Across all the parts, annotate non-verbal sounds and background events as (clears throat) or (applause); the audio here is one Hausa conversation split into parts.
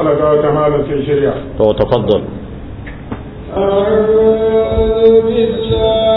على قاعدة الشريعة. تفضل. أعوذ بالله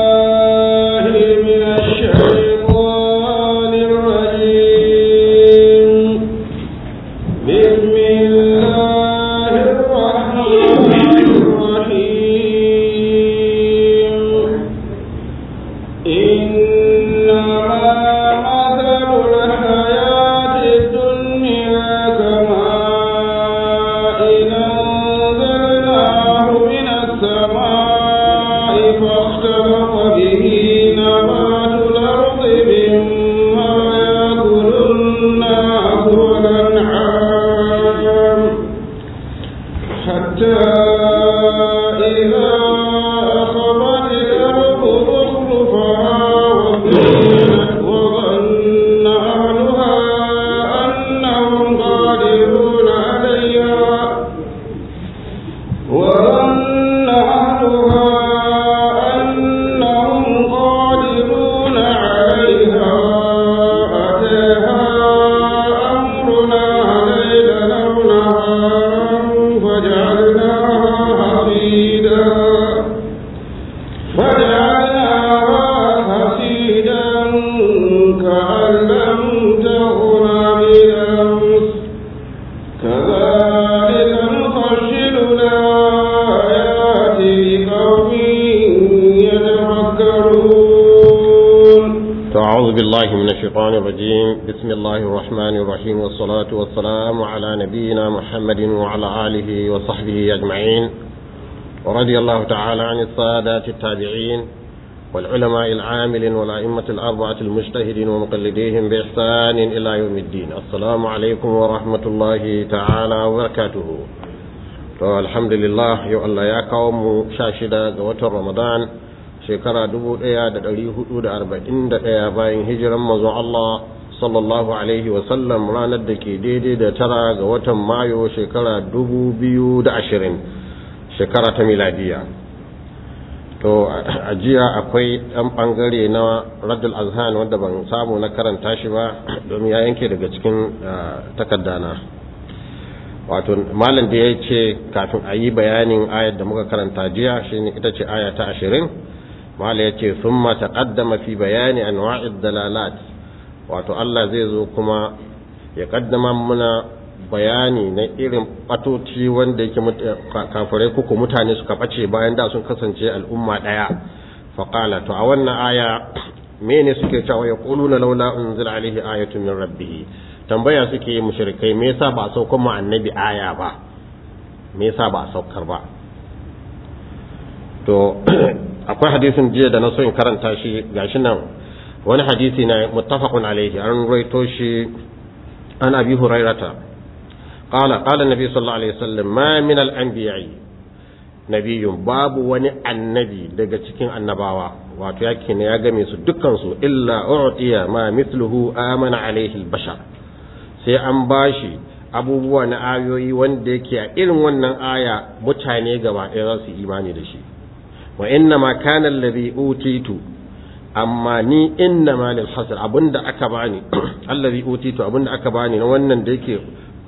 بالله من الشيطان الرجيم. بسم الله الرحمن الرحيم. والصلاة والسلام على نبينا محمد وعلى آله وصحبه أجمعين. ورضي الله تعالى عن السادات التابعين والعلماء العاملين والأئمة الأربعة المجتهدين ومقلديهم بإحسان إلى يوم الدين. السلام عليكم ورحمة الله تعالى وبركاته. to alhamdulillah yau Allah ya kawo mu sha shekara dubu ɗaya da ɗari huɗu da arba'in da ɗaya bayan hijiran mazon Allah sallallahu alaihi wasallam ranar da ke daidai da tara ga watan Mayu shekara dubu biyu da ashirin shekara ta miladiya. To a jiya akwai ɗan ɓangare na raddul azhan wanda ban samu na karanta shi ba domin ya yanke daga cikin takaddana wato malam da ya ce kafin a yi bayanin ayar da muka karanta jiya shine ita ce aya ta ashirin malam ya ce sun mata ƙaddama fi bayani anwa'id dalalat wato Allah zai zo kuma ya ƙaddama muna bayani na irin batoci wanda yake kafirai kuku mutane suka ɓace bayan da sun kasance al'umma ɗaya. Faƙala to a wannan aya mene suke cewa ya ƙuluna laula unzila alaihi ayatun min rabbihi? Tambaya suke mushrikai me yasa ba saukar mu annabi aya ba? Me yasa ba saukar ba? To akwai hadisin jiya da na so in karanta shi gashi nan. Wani hadisi na muttafaqun alaihi an raito shi an abi hurairata. Qala qala nabi sallallahu alaihi wasallam ma min al anbiya'i nabiyyun babu wani annabi daga cikin annabawa. Wato yake ne ya game su dukkan su illa u'tiya ma mithluhu amana alaihi al bashar sai an bashi abubuwa na ayoyi wanda yake a irin wannan aya mutane gaba ɗaya za su imani da shi. Wa inna ma kana alladhi utitu amma ni inna ma lil hasr abin da aka bani (clears throat) alladhi utitu abin da aka bani na wannan da yake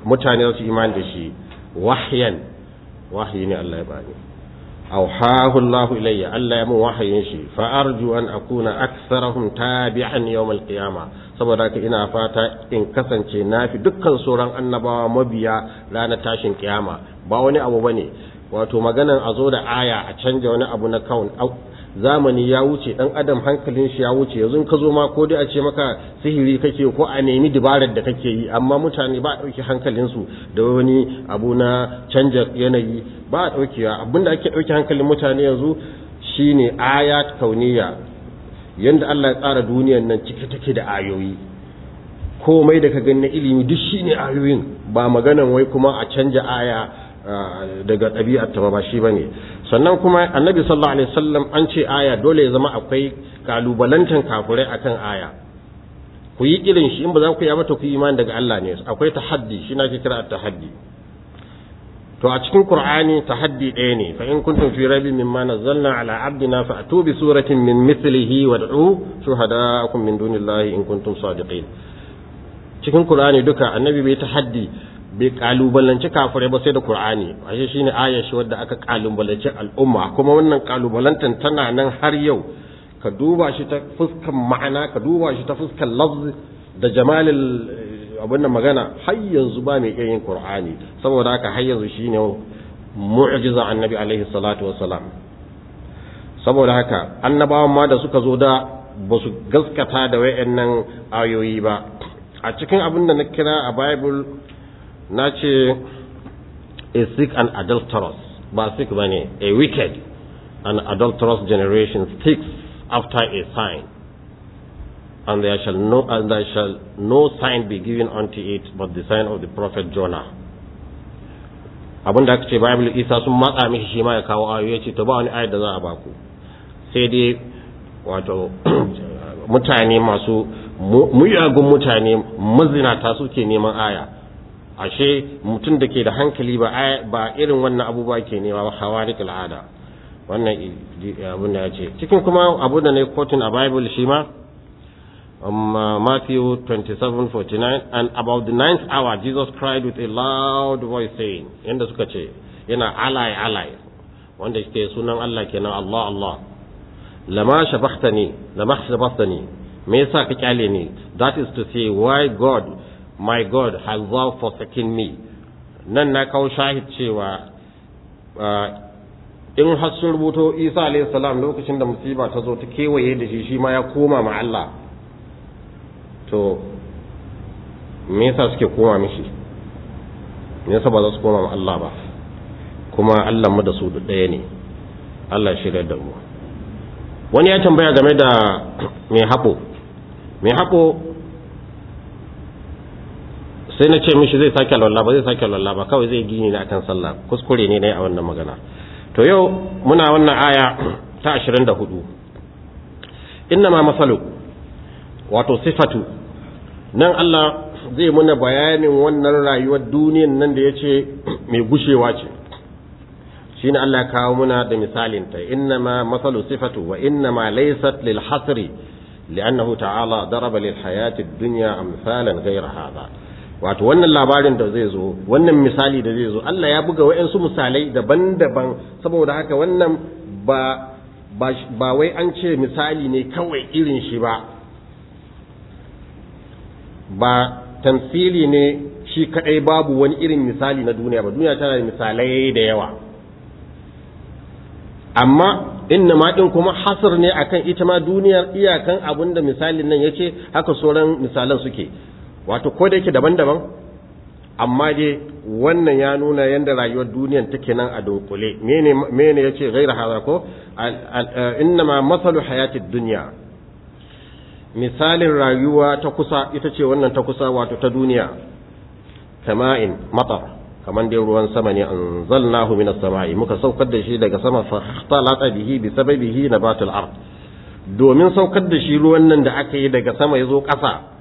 mutane su imani da shi wahyan wahyi ne Allah ya bani. Awhahu Allah ilayya Allah ya mun wahayin shi fa arju an akuna aktharahum tabi'an yawm al-qiyamah saboda haka ina fata in kasance nafi dukkan sauran annabawa mabiya ranar tashin kiyama. Ba wani abu ba ne. Wato maganan a zo da aya a canja wani abu na kawun zamani ya wuce dan adam hankalin shi ya wuce. Yanzu ka zo ma ko dai a ce maka sihiri kake ko a nemi dabarar da kake yi amma mutane ba a hankalin su da wani abu na canja yanayi ba a ɗaukewa. Abinda ake ɗauki hankalin mutane yanzu shine ayat kauniya yanda Allah ya tsara duniyar nan cike take da ayoyi. Komai da ka gani na ilimi duk shine ayoyin ba maganan wai kuma a canja aya daga ɗabi'ar ta ba shi ba ne sannan kuma annabi sallallahu alaihi wasallam an ce aya dole ya zama akwai kalubalantan kafurai akan aya ku yi irin shi in ba za ku yi ba ku yi imani daga Allah ne akwai tahaddi shi na ke kira tahaddi to a cikin qur'ani tahaddi ɗaya ne fa in kuntum fi raibin mimma nazzalna ala abdina fa atu bi suratin min mithlihi wad'u shuhada'akum min dunillahi in kuntum sadiqin cikin qur'ani duka annabi bai tahaddi bai kalubalanci kafirai ba sai da Qur'ani. Ashe shine ayar shi wadda aka kalubalanci al'umma. Kuma wannan kalubalantan tana nan har yau. Ka duba shi ta fuskan ma'ana ka duba shi ta fuskan lafz da jamalil abin da magana har yanzu ba mai iya yin Qur'ani. Saboda haka har yanzu shine mu'jiza annabi alaihi salatu wassalam. Saboda haka annabawan ma da suka zo da ba su gaskata da wayannan ayoyi ba. A cikin abin da na kira a bible na ce a sick and adulterous. Ba sick ba ne a wicked and adulterous generation sticks after a sign. And there shall no and there shall no sign be given unto it but the sign of the prophet Jonah. Abinda aka ce bible isa sun matsa mishi shi ma ya kawo ayoyi ya ce to ba wani ayat da za a baku sai dai wato (clears throat) mutane masu muyagun mutane mazinata suke neman aya. Ashe mutum da ke da hankali ba irin wannan abubuwa ke nema ba hawarik al'ada. Wannan abin da ya ce. Cikin kuma abu da ne kotun a bible shi ma um, Matthew 27, 49, and about the ninth hour, Jesus cried with a loud voice saying, yadda suka ce, yana alai alai, wanda ke sunan Allah kenan Allah Allah, lama shabahtani, lama shabahtani, me yasa ka ƙyale ni? That is to say, why God, my God, has thou forsaken me? Nan na kawo shahid cewa in har sun rubuto Isa alayhi salam lokacin da musiba ta zo ta kewaye da shi shi ma ya koma ma Allah. to me yasa suke koma mishi? Me yasa ba za su koma ma Allah ba? Kuma Allah mu da su ɗaya ne. Allah shirya da mu. Wani ya tambaya game da (coughs) mai haɓo mai haɓo sai na ce mishi zai sake lalla ba zai sake lalla ba kawai zai gini ne akan sallah. Kuskure ne ne a wannan magana. To yau muna wannan aya ta 24 inna ma masalu wato sifatu nan Allah zai muna bayanin wannan rayuwar duniyan nan da ya ce mai gushewa ce. Shi ne Allah kawo muna da misalinta. Inna ma masalu sifatu wa inna ma laysat lil hasri ta'ala daraba lil hayati dunya amsalan ghayra hadha. Wato wannan labarin da zai zo wannan misali da zai zo Allah ya buga wa'ansu misalai daban-daban. Saboda haka wannan ba ba wai an ce misali ne kawai irin shi ba. Ba tamsili ne shi kadai babu wani irin misali na duniya ba. Duniya tana da misalai da yawa. Amma inna ma din kuma hasr ne akan ita ma duniyar iyakan abin da misalin nan ya ce haka sauran misalan suke. Wato ko da yake daban-daban amma dai wannan ya nuna yadda rayuwar duniyar take nan a dunkule. Mene mene ya ce ghaira hada ko? Inna ma masalu hayatid dunya. Misalin rayuwa ta kusa ita ce wannan ta kusa wato ta duniya. Kama'in matar kamar dai ruwan sama ne an zalnahu minas sama'i. Muka saukar da shi daga sama fa talata bihi bi sababihi nabatul ard. Domin saukar da shi ruwan nan da aka yi daga sama ya zo ƙasa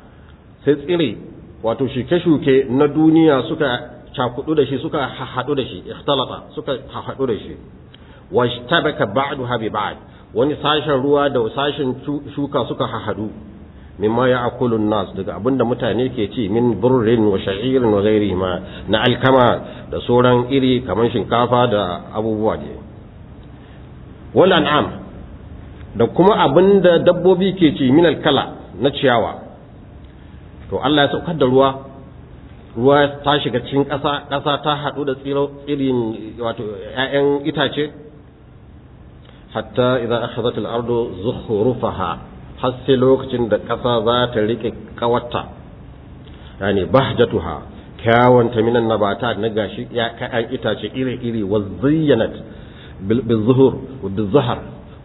sai tsire. Wato shuke-shuke na duniya suka cakudu da shi suka haɗu da shi ikhtalata suka haɗu da shi. Washtabaka ba'daha bi ba'd. Wani sashen ruwa da sashen shuka suka hahadu mimma ya akulun nas daga abin da mutane ke ci min burrin wa sha'irin wa ghairihi ma na alkama da sauran iri kamar shinkafa da abubuwa ne wal an'am da kuma abin da dabbobi ke ci min alkala na ciyawa. To Allah ya saukar da ruwa ruwa ta shiga cikin ƙasa ƙasa ta haɗu da tsiro irin wato ƴaƴan itace. Hatta idan akhadhat al-ardu zukhrufaha har sai lokacin da ƙasa za ta riƙe kawarta yani bahjatuha kyawanta minan nabata na gashi ya kayan itace iri-iri wa zayyanat bil zuhur wa bil zahar.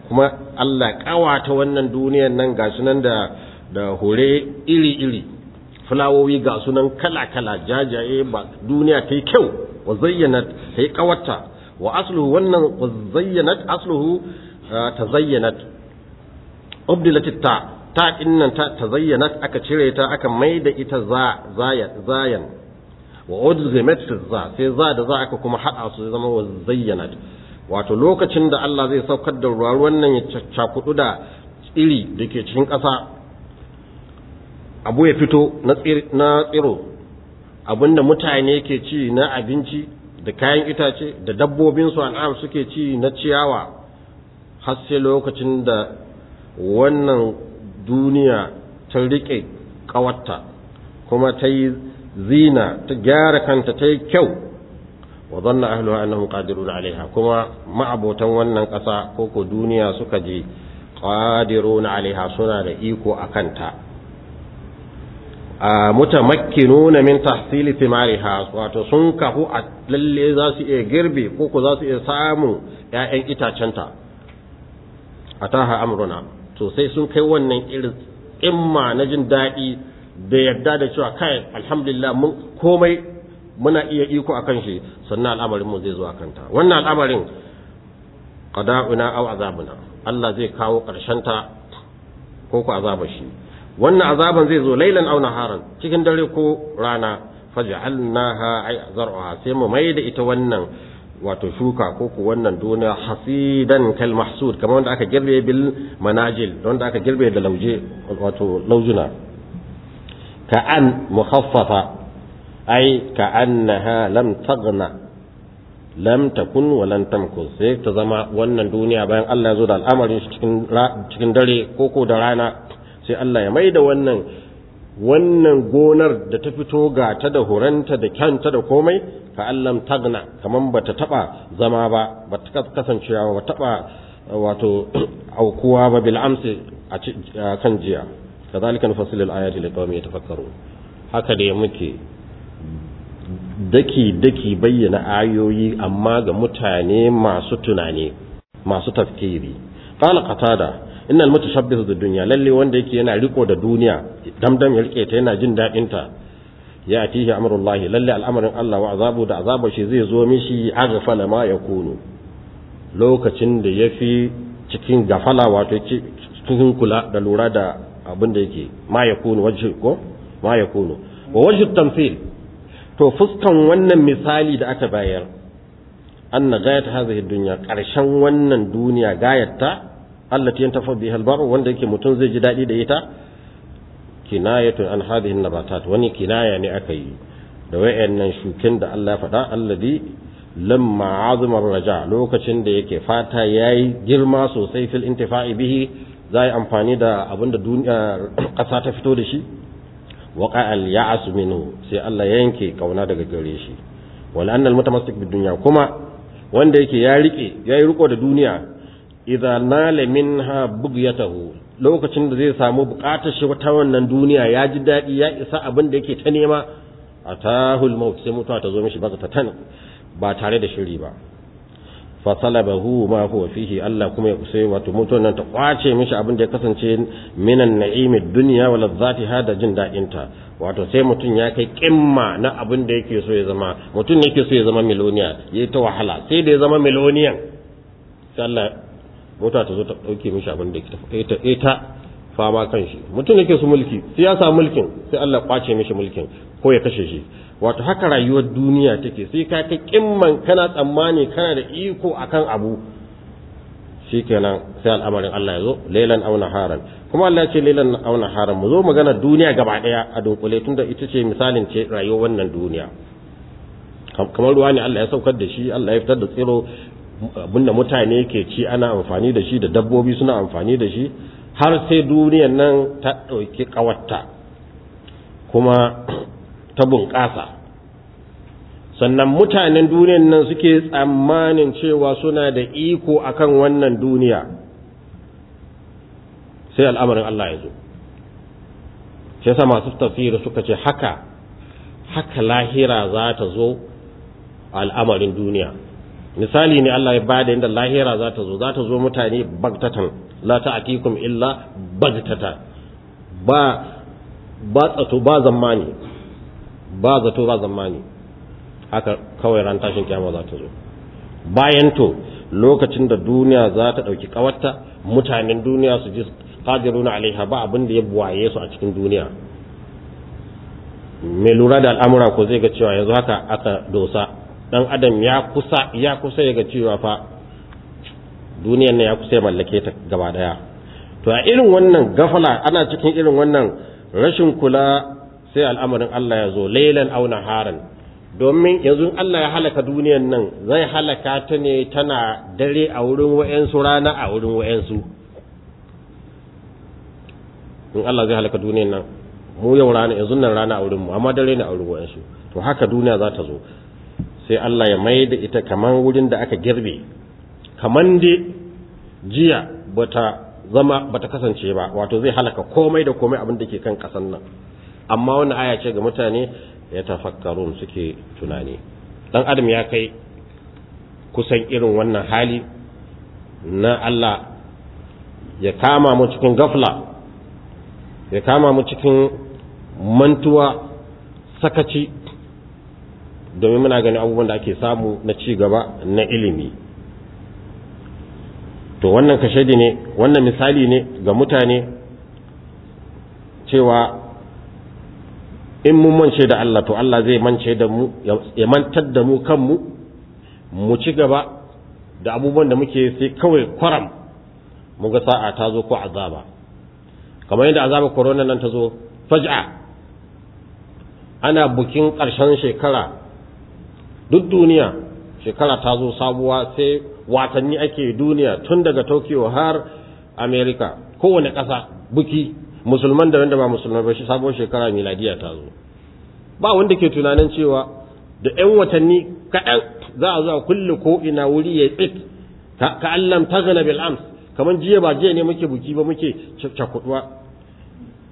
Kuma Allah ƙawata wannan duniyar nan gashi nan da da hore iri-iri. Fulawowi ga sunan kala-kala jajaye ba duniya ta yi kyau wa zayyanat ta yi kawarta wa asluhu wannan wa zayyanat asluhu ta zayyanat. Ubdilatit ta ta ɗin nan ta tazayyanat aka cire ta aka maida ita za zayan. Wa udghimat za sai za da za aka kuma hada su zama wa zayyanat. Wato lokacin da Allah zai saukar da ruwa wannan ya cakudu da tsiri da ke cikin ƙasa abu ya fito na tsiro abin da mutane ke ci na abinci da kayan itace da dabbobin su an'am suke ci na ciyawa har sai lokacin da wannan duniya ta riƙe kawatta kuma ta yi zina ta gyara kanta ta yi kyau. Wa zanna ahluha annahum qadiruna alaiha kuma ma'abotan wannan ƙasa ko ko duniya suka je qadiruna alaiha suna da iko a mutamakkinuna min tahsili thimariha wato sun kahu a lalle za su iya girbe ko ko za su iya samu ƴaƴan itacenta ataha amruna to sai sun kai wannan irin imma na jin daɗi da yadda da cewa kai alhamdulillah mun komai muna iya iko akan shi sannan al'amarin mu zai zo akan ta wannan al'amarin qada'una aw azabuna Allah zai kawo ƙarshen ta ko ku azaba shi wannan azaban zai zo lailan aw naharan cikin dare ko rana faj'alnaha ay zar'uha sai mu mai da ita wannan wato shuka ko ku wannan duniya hasidan kal mahsud kamar wanda aka girbe bil manajil wanda aka girbe da lauje wato laujuna. Ka an mukhaffafa ay ka annaha lam taghna lam takun wa lan tamkus sai ta zama wannan duniya bayan Allah ya zo da al'amarin cikin cikin dare ko ko da rana. Sai Allah ya maida wannan wannan gonar da ta fito ga ta da horanta da kyanta da komai ka allam tagna kaman bata taba zama ba bata kasancewa ba taba wato (clears throat) aukuwa ba bil amsi a kan jiya. Kadhalika nufassilu al ayati liqaumin yatafakkarun. Haka da muke daki daki bayyana ayoyi amma ga mutane masu tunani masu tafkiri. Qala qatada innal mutashabbihu bid dunya lalle wanda yake yana riko da duniya damdam ya riƙe ta yana jin daɗin ta ya atihi amrullahi lalle al'amarin Allah wa azabu da azaba shi zai zo mishi aghfala ma yakunu. Lokacin da yafi cikin gafala wato cikin kula da lura da abin da yake ma yakunu wajhi ko? Ma yakunu. Wa wajhu tamthil to fuskan wannan misali da aka bayar anna gayat hadhihi dunya ƙarshen wannan duniya gayatta allati yantafa biha albar wanda yake mutum zai ji daɗi da ita kinayatun an hadhihi nabatat wani kinaya ne aka yi da wayannan shukin da Allah ya faɗa alladhi lamma azama raja lokacin da yake fata yayi girma sosai fil intifa'i bihi zai amfani da abin da duniya (clears throat) ƙasa ta fito da shi waqa al ya'as minhu sai Allah yanke ƙauna daga gare shi. Wal anna al mutamassik bid dunya kuma wanda yake ya riƙe yayi riko da duniya idza nala minha bugyatahu lokacin da zai samu buƙatar shi ta wannan duniya ya ji daɗi ya isa abin da yake ta nema atahul maut sai mutuwa ta zo mishi ba ta tan ba tare da shiri ba fa salabahu ma huwa fihi Allah kuma ya sai wato mutuwan nan ta ƙwace mishi abin da ya kasance minan na'imid dunya wa ladzatiha da jin daɗin ta wato sai mutum ya kai kimma na abin da yake so ya zama mutum yake so ya zama miloniya yayi ta wahala sai da ya zama miloniyan sai Allah mota ta zo ta ɗauke mishi abin da ita ita fama kan shi. Mutum yake su mulki sai ya samu mulkin sai Allah ƙwace mishi mulkin ko ya kashe shi. Wato haka rayuwar duniya take sai ka kai kimman kana tsammani kana da iko akan abu. Shikenan sai al'amarin Allah ya zo lailan aw naharan. Kuma Allah ya ce lailan aw naharan. Mu zo magana duniya gaba ɗaya a dunkule tunda ita ce misalin ce rayuwar wannan duniya. Kamar ruwa ne Allah ya saukar da shi Allah ya fitar da tsiro abin da mutane ke ci ana amfani da shi da dabbobi suna amfani da shi har sai duniyan nan ta ɗauki ƙawarta kuma ta bunƙasa. Sannan mutanen duniyan nan suke tsammanin cewa suna da iko akan wannan duniya. Sai al'amarin Allah ya zo. Shi yasa masu tafsiri suka ce haka haka lahira za ta zo al'amarin duniya. Misali ne Allah ya ba da inda lahira za ta zo za ta zo mutane bagtatan la ta'tikum illa bagtata ba ba tsato ba zammani ba zato ba zammani. Haka kawai ran tashin kiyama za ta zo. Bayan to lokacin da duniya za ta ɗauki kawarta mutanen duniya su ji qadiruna alaiha ba abin da ya buwaye su a cikin duniya. Mai lura da al'amura ko zai ga cewa yanzu haka aka dosa. Dan adam ya kusa ya kusa ga cewa fa duniyar nan ya kusa ya mallake ta gaba ɗaya. To a irin wannan gafala ana cikin irin wannan rashin kula sai al'amarin Allah ya zo lailan aw naharan. Domin yanzu Allah ya halaka duniyan nan zai halaka ta ne tana dare a wurin wayansu rana a wurin wayansu. In Allah zai halaka duniyan nan mu yau rana yanzu nan rana a wurin mu amma dare ne a wurin wayansu. To haka duniya za ta zo. Sai Allah ya mai da ita kaman wurin da aka girbe. Kaman dai jiya bata zama bata kasance ba wato zai halaka komai da komai abin da ke kan kasan nan. Amma wannan aya ce ga mutane ya tafakkarun suke tunani. Dan adam ya kai kusan irin wannan hali na Allah ya kama mu cikin gafla ya kama mu cikin mantuwa sakaci domin muna gani abubuwan da ake samu na ci gaba na ilimi. To wannan kashedi ne wannan misali ne ga mutane cewa in mun mance da Allah to Allah zai mance da mu ya mantar da mu kanmu mu ci gaba da abubuwan da muke sai kawai kwaram mu ga sa'a ta zo ko azaba. Kamar yadda azaba corona nan ta zo faj'a ana bukin ƙarshen shekara duk duniya shekara ta zo sabuwa sai watanni ake duniya tun daga tokyo har america. Kowane ƙasa buki musulman da wanda ba musulman ba shi sabon shekara miladiya ta zo. Ba wanda ke tunanin cewa da 'yan watanni kaɗan za a zo a kulle ko ina wuri ya tsit. Ka allam ta gana bil ams. Kamar jiya ba jiya ne muke buki ba muke cakuduwa.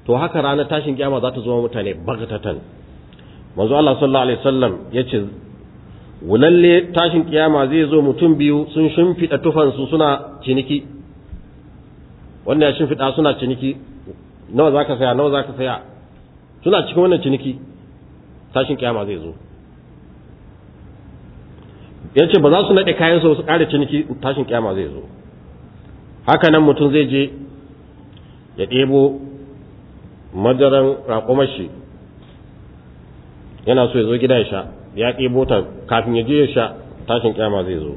To haka ranar tashin kiyama za ta zo mutane bagatatan manzo Allah sallallahu alaihi wasallam ya ce wulalle tashin kiyama zai zo mutum biyu sun shimfiɗa tufansu suna ciniki. Wanda ya shimfiɗa suna ciniki. Nawa za ka saya nawa za ka saya? Suna cikin wannan ciniki. Tashin kiyama zai zo. Ya ce ba za su naɗe kayan su ƙara ciniki tashin kiyama zai zo. Haka nan mutum zai je ya ɗebo madaran raƙumashi. Yana so ya zo gida ya sha. Ya ɗebo ta kafin ya je ya sha tashin kiyama zai zo.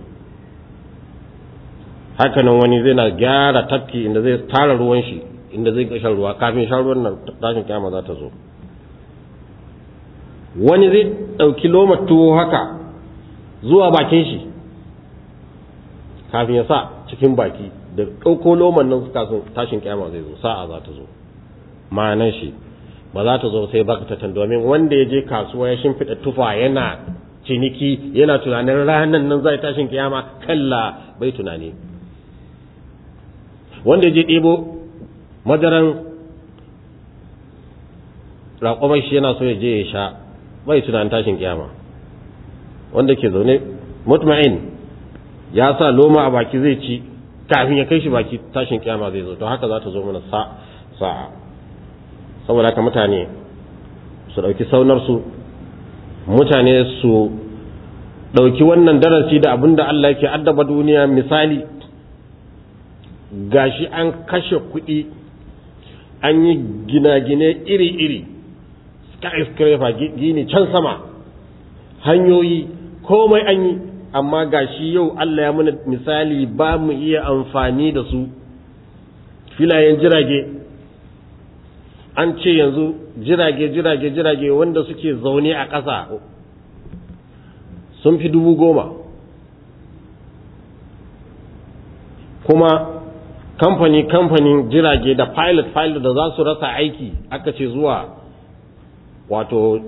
Haka nan wani zai na gyara tafki inda zai tara ruwan shi inda zai shan ruwa kafin shan ruwan nan tashin kiyama za ta zo. Wani zai ɗauki loma tuwo haka zuwa bakin shi kafin ya sa cikin baki da ɗauko loman nan kafin tashin kiyama zai zo sa'a za ta zo. Ma'anan shi ba za ta zo sai bakatatan domin wanda ya je kasuwa ya shimfiɗa tufa yana ciniki yana tunanin ranar nan zai tashin kiyama kalla bai tunani. Wanda ya je ɗebo madaran raƙomar shi yana so ya je ya sha bai tunanin tashin kiyama. Wanda ke zaune mutma'in ya sa loma a baki zai ci kafin ya kai shi baki tashin kiyama zai zo. To haka za ta zo mana sa'a. Saboda haka mutane su ɗauki saunarsu mutane su ɗauki wannan darasi da abin da Allah yake addaba duniya. Misali gashi an kashe kuɗi an yi gine-gine iri-iri skyscraper gini can sama hanyoyi komai an yi amma gashi yau Allah ya mana misali ba mu iya amfani da su. Filayen jirage an ce yanzu jirage jirage jirage wanda suke zaune a ƙasa sun fi dubu goma. Kuma kamfani kamfanin jirage da pilot pilot da za su rasa aiki aka ce zuwa wato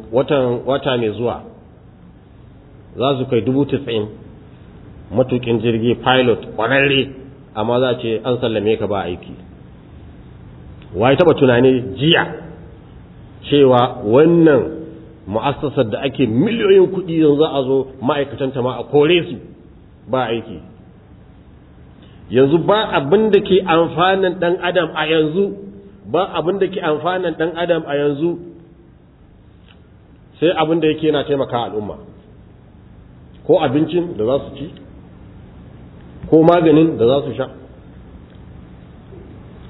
wata mai zuwa za su kai dubu tisa'in matukin jirgi pilot ƙwararre amma za ce an sallame ka ba aiki. Waye taba tunani jiya cewa wannan mu'assasar da ake miliyoyin kuɗi yanzu a zo ma'aikatanta ma a kore su ba aiki. Yanzu ba abin da ke amfanin ɗan adam a yanzu ba abin da ke amfanin ɗan adam a yanzu sai abin da yake yana taimaka al'umma. Ko abincin da za su ci ko maganin da za su sha.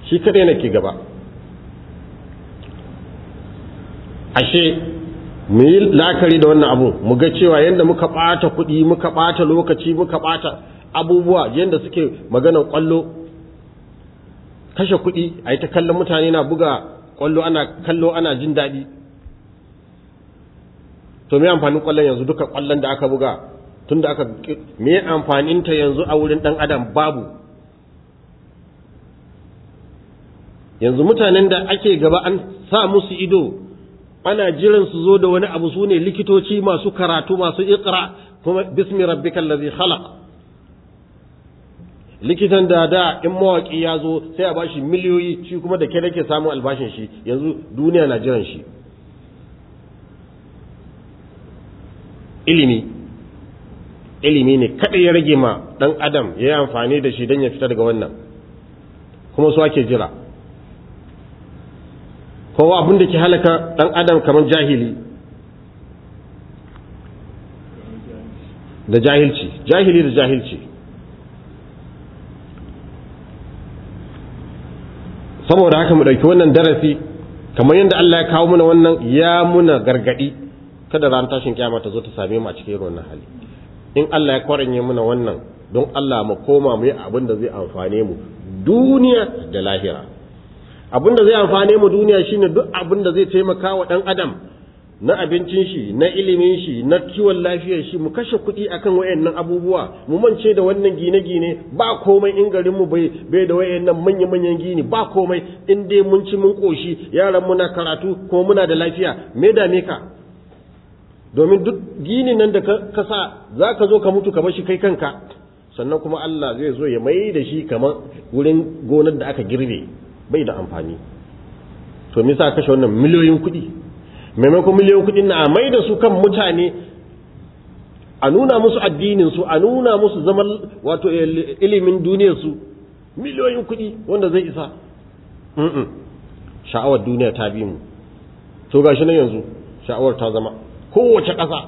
Shi kaɗai na ke gaba. Ashe mu yi la'akari da wannan abu mu ga cewa yadda muka ɓata kuɗi muka ɓata lokaci muka ɓata abubuwa yadda suke maganar ƙwallo. Kashe kuɗi a yi ta kallon mutane na buga ƙwallo ana kallo ana jin daɗi. To me amfanin ƙwallon yanzu duka ƙwallon da aka buga? Tun da aka me amfanin ta yanzu a wurin dan adam? Babu. Yanzu mutanen da ake gaba an sa musu ido ana jiran su zo da wani abu su ne likitoci masu karatu masu iqra kuma bismi rabbikal ladhi khalaq. Likitan da da in mawaki ya zo sai a bashi miliyoyi shi kuma da ke ke samun albashin shi yanzu duniya na jiran shi. Ilimi ilimi ne kaɗai ya rage ma ɗan adam ya yi amfani da shi don ya fita daga wannan kuma su ake jira. Kowa abin da ke halaka ɗan adam kamar jahili. Da jahilci jahili da jahilci. Saboda haka mu ɗauki wannan darasi kamar yadda Allah ya kawo muna wannan ya muna gargaɗi kada ran tashin kyama ta zo ta same mu a cikin wannan hali. In Allah ya kwaranye muna wannan don Allah mu koma mu yi abin da zai amfane mu duniya da lahira. Abin da zai amfane mu duniya shine duk abin da zai taimaka wa dan adam na abincin shi na ilimin shi na kiwon lafiyar shi mu kashe kuɗi akan wayannan abubuwa. Mu mance da wannan gine-gine ba komai in garin mu bai bai da wayannan manya-manyan gini ba komai. In dai mun ci mun koshi yaran muna karatu ko muna da lafiya me dame ka? Domin duk gini nan da ka sa za ka zo ka mutu ka bar shi kai kanka. Sannan kuma Allah zai zo ya mai da shi kamar wurin gonar da aka girbe. Bai da amfani. To me sa kashe wannan miliyoyin kuɗi? Maimakon miliyoyin kuɗin na mai da su kan mutane a nuna musu addinin su a nuna musu zaman wato ilimin duniyar su miliyoyin kuɗi wanda zai isa. Sha'awar duniya ta bi mu. To gashi nan yanzu sha'awar ta zama kowace ƙasa.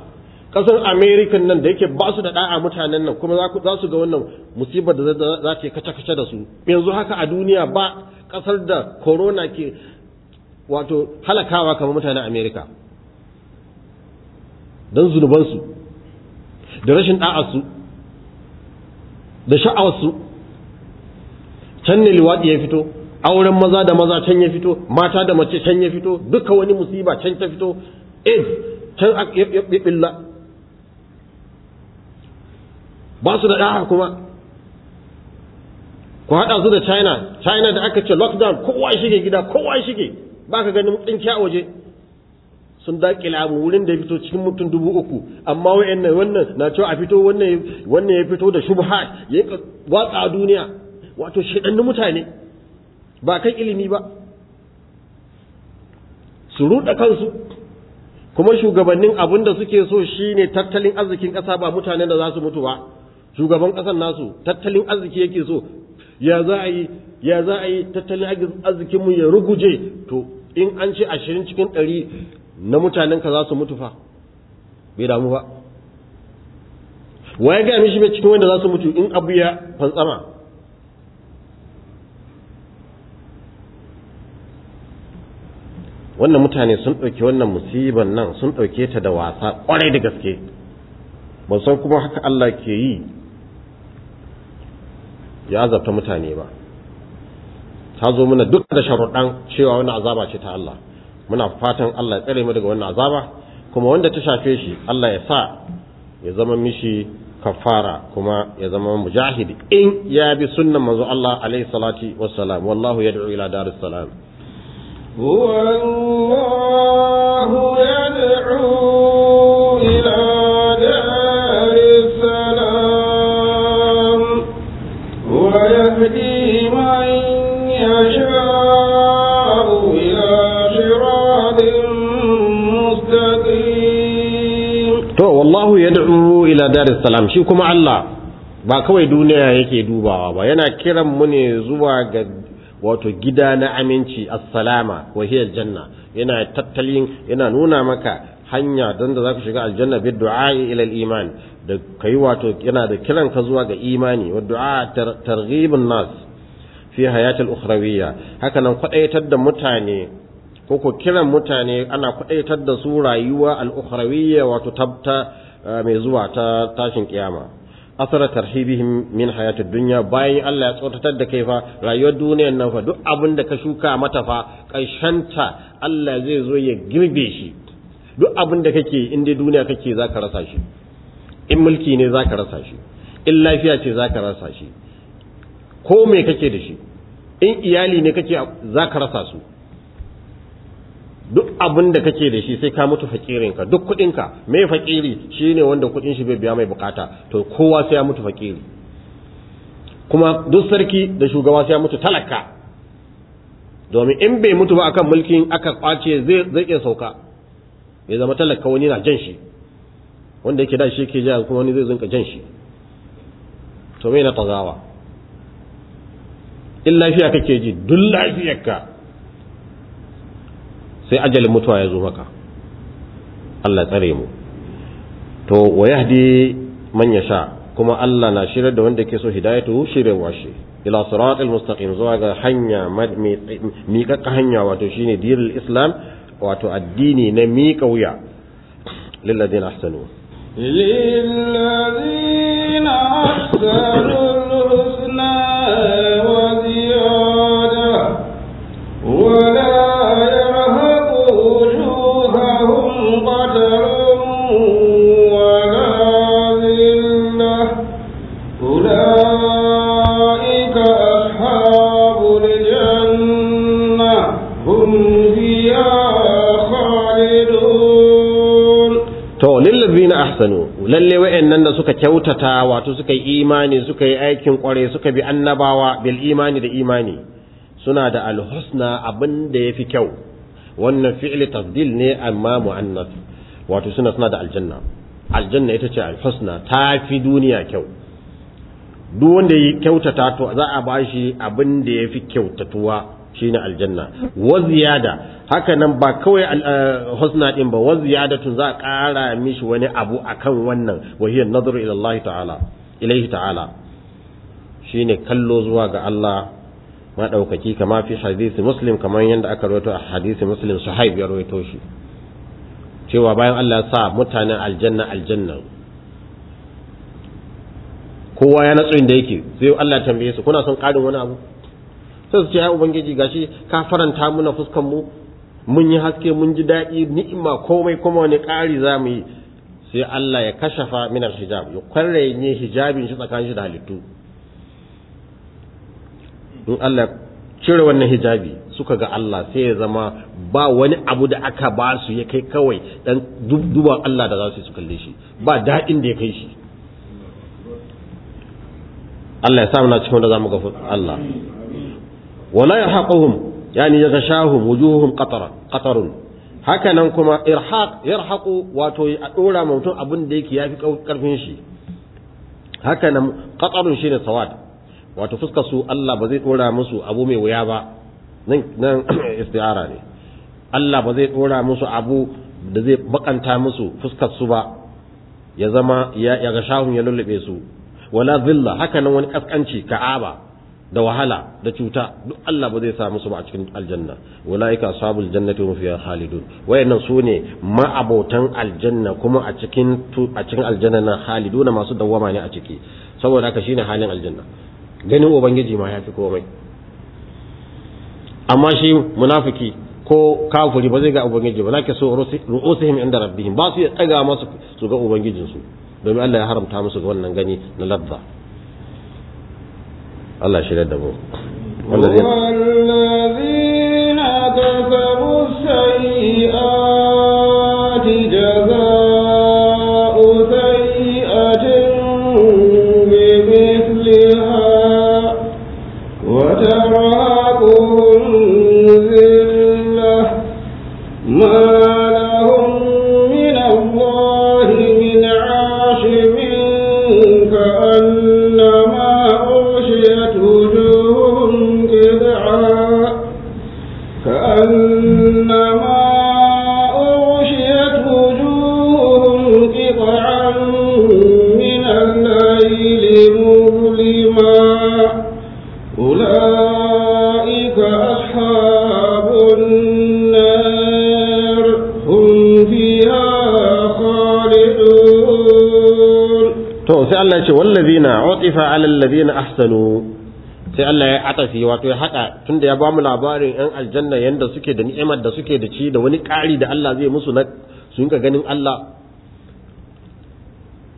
Ƙasar american nan da yake ba su da ɗa'a mutanen nan kuma za su ga wannan musibar da za ta kace-kace da su. Yanzu haka a duniya ba ƙasar da corona ke wato halakawa kamar mutanen america. Don zunubansu da rashin ɗa'arsu da sha'awarsu. Can ne liwaɗi ya fito auren maza da maza can ya fito mata da mace can ya fito duka wani musiba can ta fito. Aids can ya ɓilla. Ba su da ɗaha kuma. Ku haɗa su da china. China da aka ce lockdown kowa shige gida kowa shige. Ba ka ganin tsinki a waje. Sun daƙile abu wurin da ya fito cikin mutum dubu uku. Amma wa'annan wannan na cewa a fito wannan ya fito da shubhat ya watsa a duniya. Wato shaɗannin mutane. Ba kan ilimi ba. Su ruɗa kansu. Kuma shugabannin abin da suke so shine tattalin arzikin ƙasa ba mutanen da za su mutu ba. Shugaban ƙasar nasu tattalin arziki yake so. Ya za a yi ya za a yi tattalin arzikin mu ya ruguje? To in an ce ashirin cikin ɗari na mutanen ka za su mutu fa? Bai damu ba. Waye ga mishi mai cikin wanda za su mutu in abu ya fantsama? Wannan mutane sun ɗauki wannan musibar nan sun ɗauke ta da wasa ƙwarai da gaske. Ba san kuma haka Allah ke yi. ya azabta mutane ba. Ta zo mana duk da sharuɗan cewa wannan azaba ce ta Allah. Muna fatan Allah ya tsare mu daga wannan azaba kuma wanda ta shafe shi Allah ya sa ya zama mishi kafara kuma ya zama mujahidi in ya bi sunnan manzo Allah alaihi salati wassalam. Wallahu yad'u ila daris salam huwa Allah yad'u ila daris salam shi kuma Allah ba kawai duniya yake dubawa ba yana kiran mu ne zuwa ga wato gida na aminci assalama wa hiya aljanna. Yana tattalin yana nuna maka hanya don da zaka shiga aljanna bi du'a'i ila iman da kai wato yana da kiran ka zuwa ga imani wa du'a targhibun nas fi hayat al-ukhrawiyya haka nan kwadaitar da mutane ko ko kiran mutane ana kwadaitar da su rayuwa al-ukhrawiyya wato tabta mai zuwa ta tashin kiyama. Asara tarhibihim min hayatid dunya bayan Allah ya tsotatar da kai fa rayuwar duniyar nan fa duk abin da ka shuka mata fa ta Allah zai zo ya girbe shi. Duk abin da kake in dai duniya kake zaka rasa shi. In mulki ne zaka rasa shi. In lafiya ce zaka rasa shi. Ko me kake da shi. In iyali ne kake zaka rasa su. Duk abin da kake da shi sai ka mutu fakirinka. Duk kudinka me fakiri shine wanda kuɗin shi bai biya mai buƙata. To kowa sai ya mutu fakiri. Kuma duk sarki da shugaba sai ya mutu talaka. Domin in bai mutu ba akan mulkin aka ƙwace zai zai iya sauka. Ya zama talaka wani na jan shi. Wanda yake da shi yake ja kuma wani zai zinka jan shi. To me na tagawa in lafiya kake ji duk lafiyarka. Sai ajalin mutuwa ya zo maka Allah tsare mu to wa yahdi man yasha kuma Allah na shirar da wanda yake so hidayatu shirewa shi ila siratal mustaqim zuwa ga hanya miƙaƙƙa hanya wato shine dinul islam wato addini na miƙa wuya lilladina ahsanu للذين أحسنوا الحسنى ahsanu lalle wayannan da suka kyautata wato suka yi imani suka yi aikin kware suka bi annabawa bil imani da imani suna da alhusna abin da yafi kyau. Wannan fi'li tafdil ne amma muannas wato suna suna da aljanna. Aljanna ita ce alhusna ta fi duniya kyau. Duk wanda ya kyautata to za a bashi abin da yafi kyautatuwa shine aljanna. Wa ziyada haka nan ba kawai husna din ba wa ziyadatun za a ƙara mishi wani abu akan wannan wa hiya nadru ila Allah ta'ala ilaihi ta'ala. Shine kallo zuwa ga Allah madaukaki kama fi hadisi muslim kamar yadda aka rawaito a hadisi muslim suhaib ya rawaito shi. Cewa bayan Allah ya sa mutanen aljanna aljanna. Kowa ya natsu inda yake sai Allah tambaye su kuna son ƙarin wani abu? Sai su ce ya ubangiji gashi ka faranta muna fuskan mu mun yi haske mun ji daɗi ni'ima komai kuma wani ƙari za mu yi. Sai Allah ya kashafa min hijab ya kwarraye hijabin shi tsakanin shi da halittu. In Allah cire wannan hijabi suka ga Allah sai ya zama ba wani abu da aka ba su ya kai kawai dan duba Allah da za su kalle shi. Ba daɗin da ya kai shi. Allah ya sa muna cikin wanda za mu ga Allah. Wala yarhaquhum. Yani yaghashahum wujuhum qatara qatarun haka nan kuma irhaq yarhaqu wato a dora mutum abin da yake yafi ƙarfin shi haka nan qatarun shine sawad wato fuskar su Allah ba zai dora musu abu mai wuya ba nan nan isti'ara ne Allah ba zai dora musu abu da zai bakanta musu fuskar su ba ya zama ya ga shahun ya lullube su wala zilla haka nan wani kaskanci ka'aba da wahala da cuta duk Allah ba zai sa musu ba a cikin aljanna. Ulaika ashabul jannati hum fiha khalidun. Wayannan su ne ma'abotan aljanna kuma a cikin a cikin aljanna na khaliduna masu dawwama ne a ciki. Saboda haka shine halin aljanna. Ganin ubangiji ma yafi komai. Amma shi munafiki ko kafiri ba zai ga ubangiji ba. Zaka so ru'usihim inda rabbihim. Ba su ya tsaga masu su ga ubangijinsu. Domin Allah ya haramta musu ga wannan gani na ladda الله شير دبو والذين الذين كفروا السيئات Wallazina utifa ala allazina ahsanu sai Allah ya atafi wato ya hada tunda ya ba mu labarin yan aljanna yanda suke da ni'imar da suke da ci da wani ƙari da Allah zai musu na sun ka ganin Allah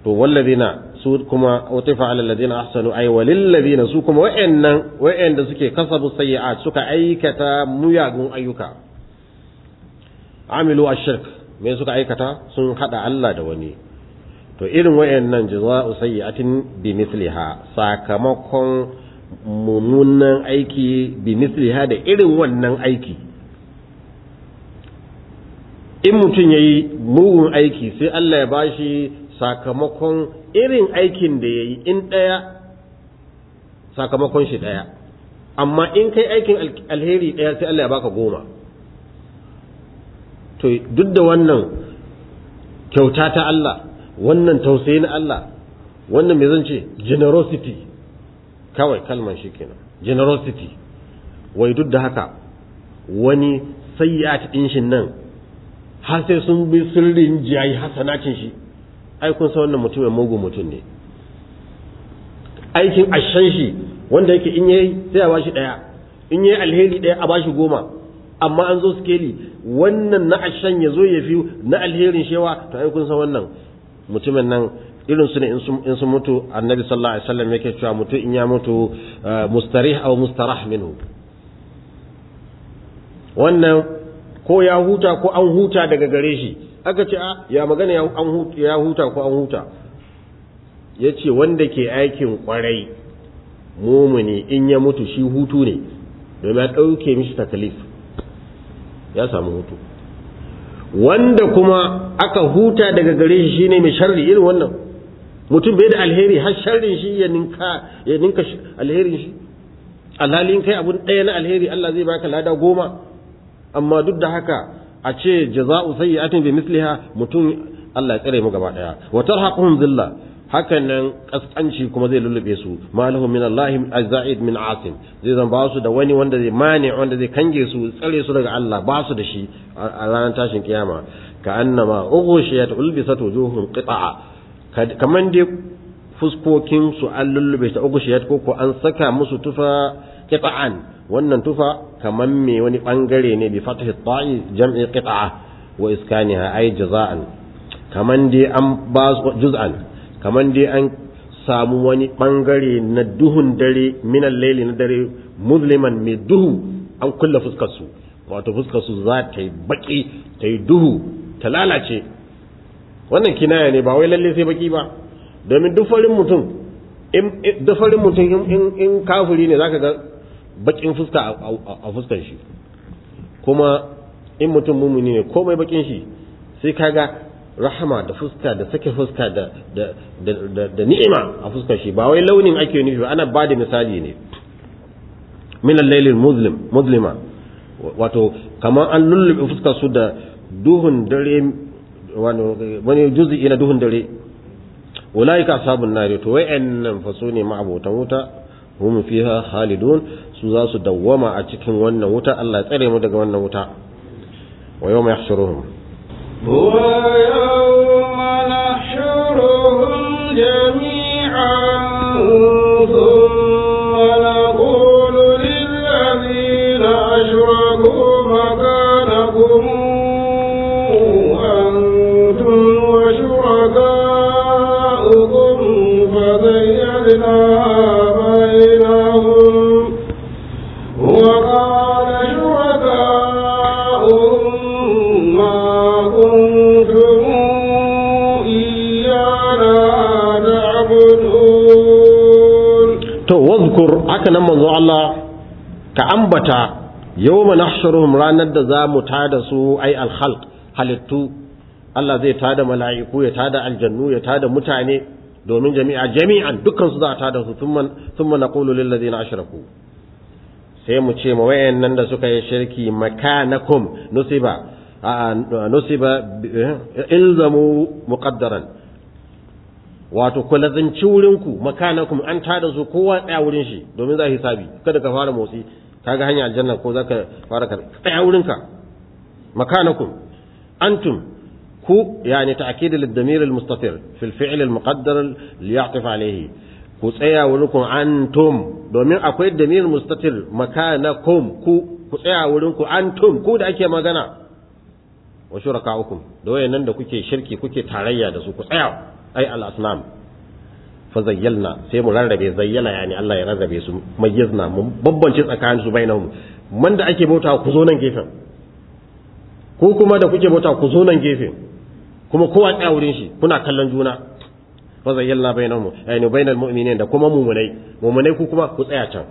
to wallazina su kuma utifa ala alladhina ahsanu ay walil ladina su kuma wa'annan wa'anda suke kasabu sayyi'at suka aikata muyagun ayyuka amilu ashirk me suka aikata sun hada Allah da wani to irin wa'annan jazaa'u sayyi'atin bi misliha sakamakon mummunan aiki bi misliha da irin wannan aiki. In mutum yayi mugun aiki sai Allah ya bashi sakamakon irin aikin da ya yi in ɗaya sakamakon shi ɗaya. Amma in kai aikin alheri ɗaya sai Allah ya baka goma. To duk da wannan kyauta ta Allah wannan tausayi na Allah wannan mai zan ce generosity. Kawai kalman shi kenan generosity. Wai duk da haka wani sayyat ɗin shi nan har sai sun bi sirrin jiyayi hasanacin shi. Ai kun san wannan mutumin mugun mutum ne. Aikin ashan shi wanda yake in yayi sai a bashi ɗaya in yayi alheri ɗaya a bashi goma. Amma an zo skeli wannan na ashan ya zo ya fi na alherin shewa to ai kun san wannan. Mutumin nan irin su ne in sun mutu annabi sallallahu alaihi wasallam yake cewa mutum in ya mutu mustarih aw mustarah minhu. Wannan ko ya huta ko an huta daga gare shi. Aka ce a ya magana ya huta ko an huta? Ya ce wanda ke aikin ƙwarai mumuni in ya mutu shi hutu ne. Domin ya ɗauke mishi takalif. Ya samu hutu. Wanda kuma aka huta daga gare shi shine mai sharri irin wannan. Mutum bai da alheri har sharrin shi ya ninka ya ninka alherin shi. Alhalin kai abun ɗaya na alheri Allah zai baka lada goma. Amma duk da haka a ce jaza'u sayyi'atin bi misliha mutum Allah ya tsare mu gaba ɗaya wa tarhaquhum zilla. Hakan nan kaskanci kuma zai lullube su. Malahum min Allah azza'id min asim. Zai zan ba su da wani wanda zai mani wanda zai kange su tsare su daga Allah ba su da shi a ranar tashin kiyama. Ka annama ughshiyat ulbisat wujuhum qita'a. Kaman dai fuskokin su an lullube ta ughshiyat ko ko an saka musu tufa qita'an. Wannan tufa kaman me wani ɓangare ne bi fathi ta'i jam'i qit'a wa iskaniha ay jaza'an. Kaman dai an ba juz'an. Kaman dai an samu wani ɓangare na duhun dare minan laili na dare musliman mai duhu an kulla fuskar su wato fuskar su za ta yi baki ta yi duhu ta lalace. Wannan kinaya ne ba wai lalle sai baki ba. Domin duk farin mutum in duk farin mutum in kafiri ne zaka ga bakin fuska a fuskar shi. Kuma in mutum mumuni ne komai bakin shi sai kaga rahama da fuska da sake fuska da da ni'ima a fuskar shi. Ba wai launin ake nufi ana ba da misali ne. Min al-layl muslim muslima. Wato kamar an lullube fuskar su da duhun dare wani juz'i na duhun dare. Ulaika ashabun nari to wayannan fa su ne ma'abotan wuta. Hum fiha khalidun su za su dawwama a cikin wannan wuta. Allah ya tsare mu daga wannan wuta. Wa yawma yahshuruhum. ويوم نحشرهم جميعا ثم نقول للذين أشركوا مكانكم manzo Allah ka ambata yawma nahshuruhum ranar da za mu tada su ai al-khalq halittu. Allah zai tada mala'iku ya tada aljannu ya tada mutane domin jami'a jami'an dukkan su za a tada su thumma thumma naqulu lil ladina ashraku. Sai mu ce ma wayannan da suka yi shirki makanakum nusiba nusiba ilzamu muqaddaran. Wato ku wurinku makanakum an tada su kowa tsaya wurin shi domin za hisabi. Kada ka fara motsi kaga hanya aljanna ko zaka fara ka tsaya wurinka. Makanakum antum ku yani ta'kid lid-damir al-mustatir fi al-fi'l al-muqaddar liya'tif alayhi. Ku tsaya wurinku antum domin akwai damir mustatir makanakum ku ku tsaya wurinku antum ku da ake magana. Wa shurakaukum da wayannan da kuke shirki kuke tarayya da su ku tsaya. Ai al-asnam fa zayyalna sai mu rarrabe zayyala yani Allah ya rarrabe su mayyizna mu bambance tsakanin su bainahum man da ake bauta ku zo nan gefen ko kuma da kuke bauta ku zo nan gefen kuma kowa tsaya wurin shi kuna kallon juna fa zayyalna bainahum yani bainal mu'minin da kuma mumunai mumunai ku kuma ku tsaya can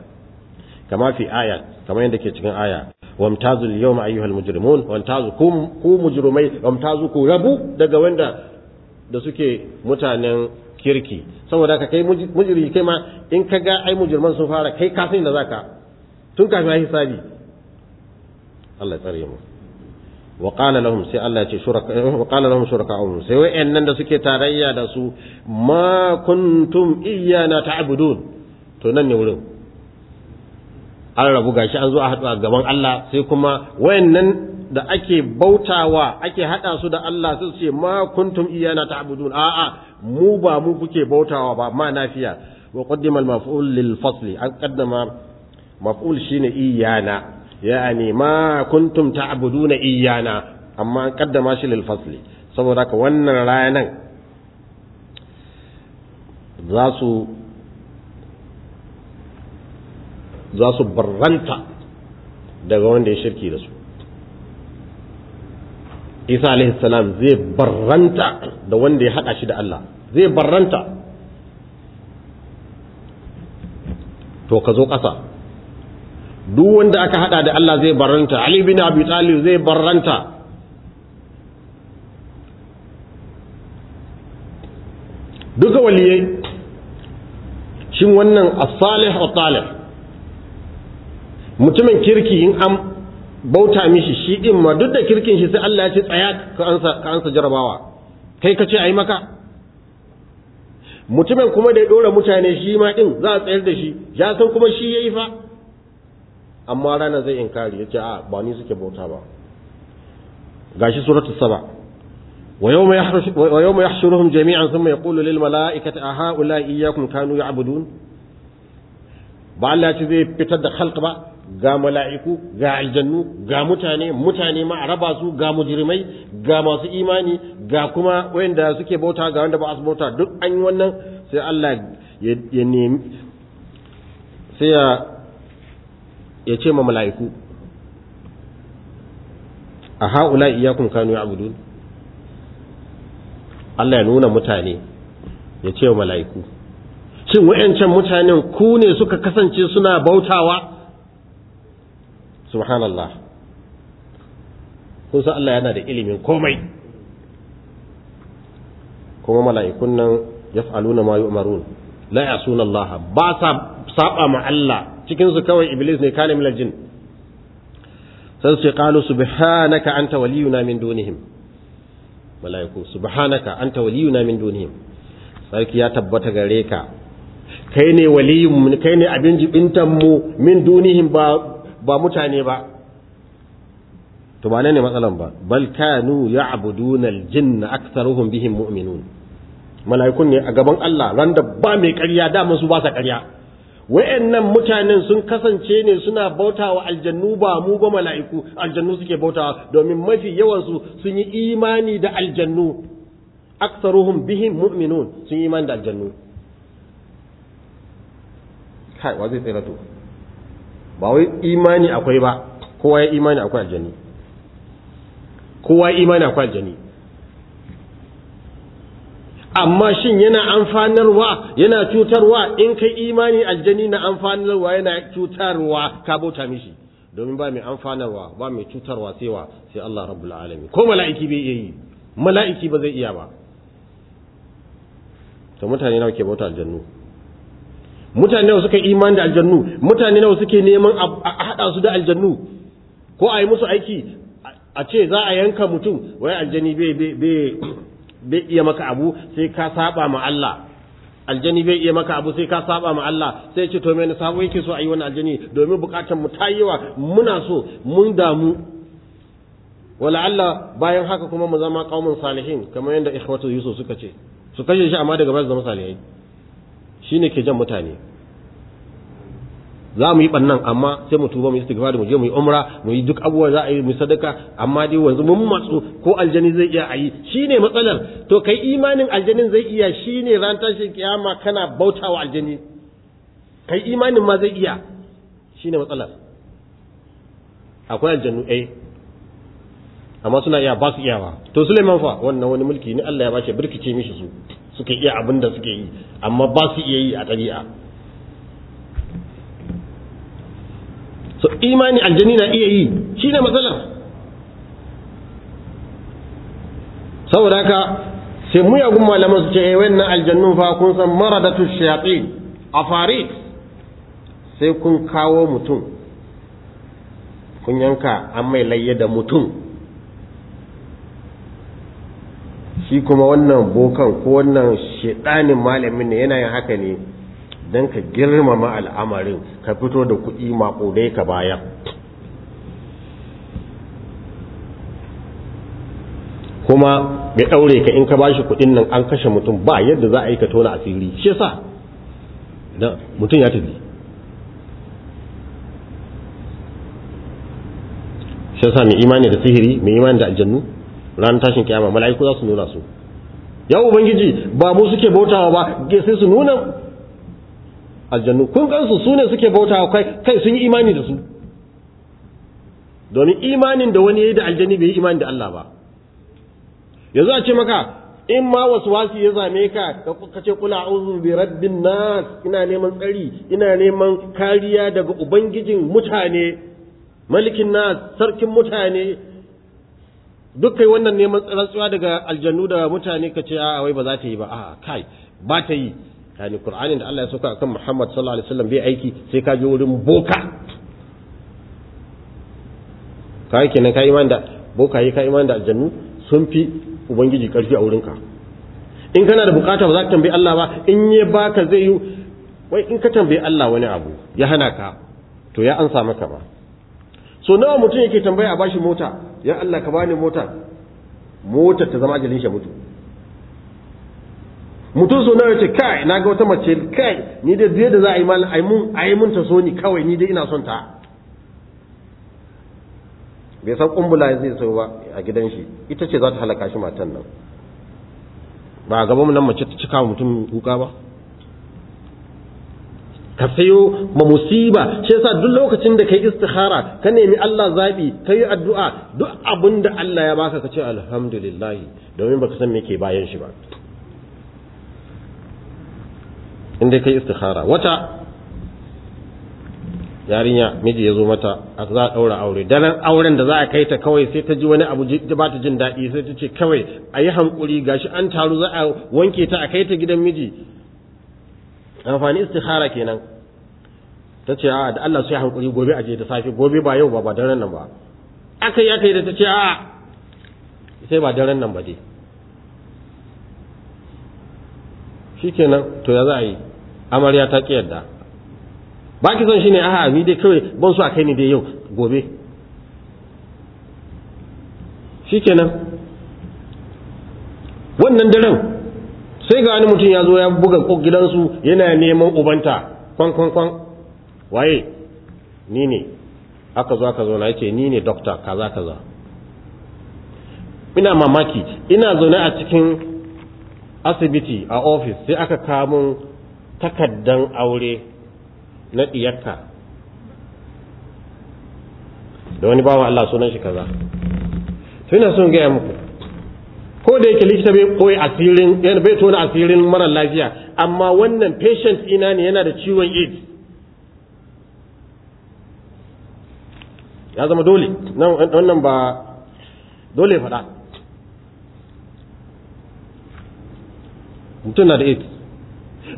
kama fi aya kamar yadda ke cikin aya wamtazul yawma ayyuhal mujrimun wamtazu ku mujrimai wamtazu ku rabu daga wanda da suke mutanen kirki. Saboda ka kai mujiri kai ma in ka ga ai mujirman sun fara kai ka da zaka tun kafin ai hisabi. Allah ya tsare mu. Wa qala lahum sai Allah ya ce shuraka wa qala lahum shuraka'um sai wayannan da suke tarayya da su ma kuntum iyyana ta'budun. To nan ne wurin. An rabu gashi an zo a haɗu a gaban Allah sai kuma wayannan da ake bautawa ake hada su da Allah sai su ce ma kuntum iyana ta'budun. A'a mu ba mu kuke bautawa ba ma nafiya. Wa qaddima al-maf'ul lil fasli. An qaddama maf'ul shine iyana yani ma kuntum ta'buduna iyana amma an qaddama shi lil fasli. Saboda haka wannan ranan za su za su barranta daga wanda ya shirki da su. Isa alaihi salam zai barranta da wanda ya haɗa shi da Allah. Zai barranta. To ka zo ƙasa. Duk wanda aka haɗa da Allah zai barranta. Ali bin Abi Talib zai barranta. Duka waliyai shin wannan as-salih wa talih mutumin kirki in an bauta mishi shi din ma duk da kirkin shi sai Allah ya ce tsaya ka ansa ka ansa jarabawa. Kai ka ce ayi maka. Mutumin kuma da ya dora mutane shi ma din za a tsayar da shi ya san kuma shi yayi fa. Amma rana zai inkari ya ce a ba ni suke bauta ba. Gashi suratu saba. Wa yawma yahshuruhum jami'an thumma yaqulu lil mala'ikati a ha'ula iyyakum kanu ya'budun? Ba Allah ya ce zai fitar da khalq ba. Ga mala'iku ga aljannu ga mutane mutane ma a raba su ga mujrimai ga masu imani ga kuma wanda suke bauta ga wanda ba su bauta. Duk an yi wannan sai Allah ya nemi sai ya ce ma mala'iku a ha'ula iyakun kanu ya abudun Allah ya nuna mutane ya ce wa mala'iku shin wa'yancan mutanen ku ne suka kasance suna bautawa? Subhanallah. Kun san Allah yana da ilimin komai. Kuma mala'ikun nan yaf'aluna ma yu'marun. La ya'suna Allah. Ba sa saba ma Allah. Cikin su kawai iblis ne kana minal jin. Sai su qalu subhanaka anta waliyuna min dunihim. Mala'iku subhanaka anta waliyuna min dunihim. Sarki ya tabbata gare ka. Kai ne waliyun kai ne abin jibintan mu min dunihim ba ba mutane ba. To ba ne matsalan ba. Bal kanu ya'buduna al-jinna aktharuhum bihim mu'minun. Mala'ikun ne a gaban Allah randa ba mai ƙarya da su ba sa ƙarya. Wayannan mutanen sun kasance ne suna bautawa aljannu ba mu ba mala'iku aljannu suke bautawa domin mafi yawan su sun yi imani da aljannu. Aktharuhum bihim mu'minun sun yi imani da aljannu. Kai wa zai tsira to? Ba wai imani akwai ba kowa ya imani akwai aljani. Kowa ya imani akwai aljani. Amma shin yana amfanarwa yana cutarwa? In kai imani aljani na amfanarwa yana cutarwa ka bauta mishi. Domin ba mai amfanarwa ba mai cutarwa sai wa? Sai Allah rabbul alamin. Ko mala'iki bai iya yi? Mala'iki ba zai iya ba. To mutane nawa ke bauta aljannu? Mutane nawa suka imani da aljannu? Mutane nawa suke neman a haɗa su da aljannu? Ko a yi musu aiki? A ce za a yanka mutum wai aljani bai iya maka abu sai ka saba ma Allah. Aljani bai iya maka abu sai ka saba ma Allah. Sai ce to me na sabo yake so a yi wani aljani? Domin buƙatar mu ta yawa muna so mun damu. Wala Allah bayan haka kuma mu zama qaumun salihin kamar yadda ikhwatu yusuf suka ce. Su kashe shi amma daga baya zama salihai. Shi ne ke jan mutane. Za mu yi bannan amma sai mu tuba mu istighfar mu je mu yi umra mu yi duk abubuwa za a yi mu sadaka. Amma dai wanzu mun matsu ko aljani zai iya ayi shine matsalar. To kai imanin aljanin zai iya shine ran tashin kiyama kana bautawa aljani. Kai imanin ma zai iya shine matsalar. Akwai aljannu eh. Amma suna iya ba su iyawa. To Suleiman fa wannan wani mulki ne Allah ya bashi birkice mishi su. Suka iya abin da suke yi amma ba su iya yi a ɗabi'a. So imani aljani na iya yi shi ne matsalar. Saboda haka sai mu yagun malaman su ce eh wannan aljannun fa kun san maradatu shayatin afarit. Sai kun kawo mutum kun yanka an mai layya da mutum. Shi kuma wannan bokan ko wannan shedanin malamin ne yana yin haka ne don ka girmama al'amarin ka fito da kuɗi maƙudai ka baya kuma bai ɗaure ka in ka bashi kuɗin nan an kashe mutum ba yadda za a yi ka tona asiri shi da mutum ya tafi. Shi yasa mai imani da sihiri mai imani da aljannu. Ranar tashin kiyama mala'iku za su nuna su. Ya ubangiji ba mu suke bautawa ba sai su nuna aljannu. Kun gansu su ne suke bautawa kai kai sun yi imani da su. Domin imanin da wani ya yi da aljanni bai yi imani da Allah ba. Yanzu a ce maka in ma wasu wasi ya zame ka ka ce kula a'udhu bi rabbin nas ina neman tsari ina neman kariya daga ubangijin mutane malikin nas sarkin mutane duk kai wannan neman rantsuwa daga aljannu da mutane ka ce a wai ba za ta yi ba. A kai ba ta yi. Yani qur'anin da Allah ya sauka akan Muhammad sallallahu alaihi wasallam bai aiki sai ka je wurin boka. Kai kenan kai iman da boka yi kai iman da aljannu sun fi ubangiji ƙarfi a wurinka. In kana da buƙata ba za ka tambayi Allah ba in ya baka zai yi wai in ka tambayi Allah wani abu ya hana ka to ya ansa maka ba. So nawa mutum yake tambaya a bashi mota? Ya Allah ka bani mota motar ta zama ajalin shi mutu. Mutum so nawa ya ce kai na ga wata mace kai ni da da za a yi mal ai mun ai mun ta so ni kawai ni dai ina son ta. Bai san kumbula zai so ba a gidan shi ita ce za ta halaka shi matan nan. Ba gaban nan mace ta cika mutum kuka ba. Ka sayo ma musiba. Shi yasa duk lokacin da kai istikhara ka nemi Allah zabi kai addu'a duk abin da Allah ya baka ka ce alhamdulillah domin baka san me ke bayan shi ba. Inda kai istikhara. Wata yarinya miji ya zo mata a za a ɗaura aure. Daren auren da za a kai ta kawai sai ta ji wani abu ba ta jin daɗi sai ta ce kawai a yi hankuri gashi an taru za a wanke ta a kai ta gidan miji. Amfani istikhara kenan. Ta ce a da Allah su yi hankuri gobe a je da safe gobe ba yau ba ba daren nan ba. Aka yi aka yi da ta ce a sai ba daren nan ba dai. Shikenan to ya za a yi? Amarya ta ki yadda. Ba ki son shi ne aha ni dai kawai ban so a kai ni dai yau gobe. Shikenan. Wannan daren sai ga wani mutum ya zo ya buga gidansu yana neman ubanta. Kwan kwan kwan. Waye? Ni ne. Aka zo aka zo na ni ne dokta kaza kaza. Ina mamaki ina zaune a cikin asibiti a ofis sai aka kamun takaddan aure na ɗiyarka. Da wani bawa Allah sunan shi kaza. Sai na son gaya muku ko da yake likita bai koyi asirin yana bai tona asirin mara lafiya amma wannan patient ina ne yana da ciwon AIDS ya zama dole wannan ba dole faɗa. Mutum na da AIDS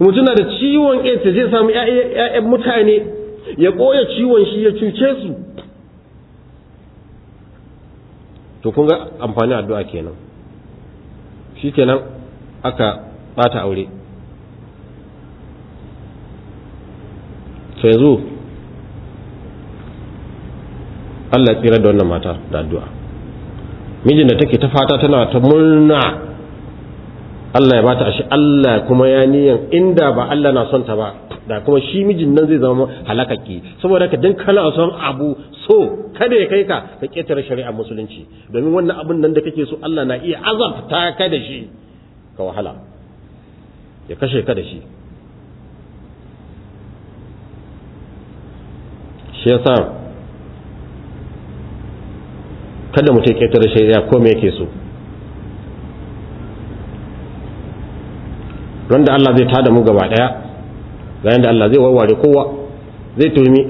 mutum na da ciwon AIDS zai samu ‘ya'yan mutane ya ɓoye ciwon shi ya cuce su. To kun ga amfani addu'a kenan. Shi kenan aka ɓata aure. To yanzu Allah ya tsira da wannan mata da addu'a. Mijin da take ta fata tana ta murna. Allah ya bata ashe Allah kuma ya niyan inda ba Allah na son ta ba da kuma shi mijin nan zai zama halakaki saboda ka dan kana son abu so kada ya kai ka ka ƙetare shari'ar musulunci. Domin wannan abin nan da kake so Allah na iya azabta ka da shi ka wahala ya kashe ka da shi. Shi yasa kada mutum ƙetare shari'a ko me yake so. Ran da Allah zai tada mu gaba ɗaya ga yanda Allah zai warware kowa zai tuhumi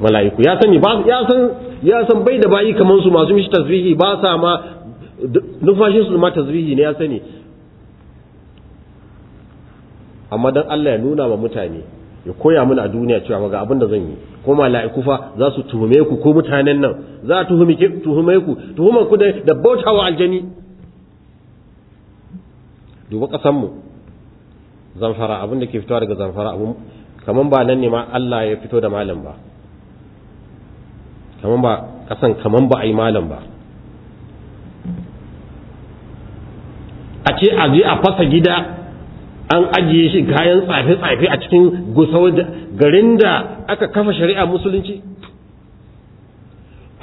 mala'iku. Ya sani ba ya san ya san bai da bayi kaman su masu mishi tasbihi ba sa ma numfashin su ma tasbihi ne ya sani. Amma dan Allah ya nuna wa mutane ya koya mana a duniya cewa ga abin da zan yi. Ko mala'iku fa za su tuhume ku ko mutanen nan za tuhume tuhume ku tuhumar ku da bautawa aljani. Duba kasan mu zamfara abin da ke fitowa daga zamfara abin kaman ba nan ne ma Allah ya fito da malam ba. Kaman ba kasan kaman ba a yi malam ba. A ce a je a fasa gida an ajiye shi kayan tsafe-tsafe a cikin gusau garin da aka kafa shari'a musulunci.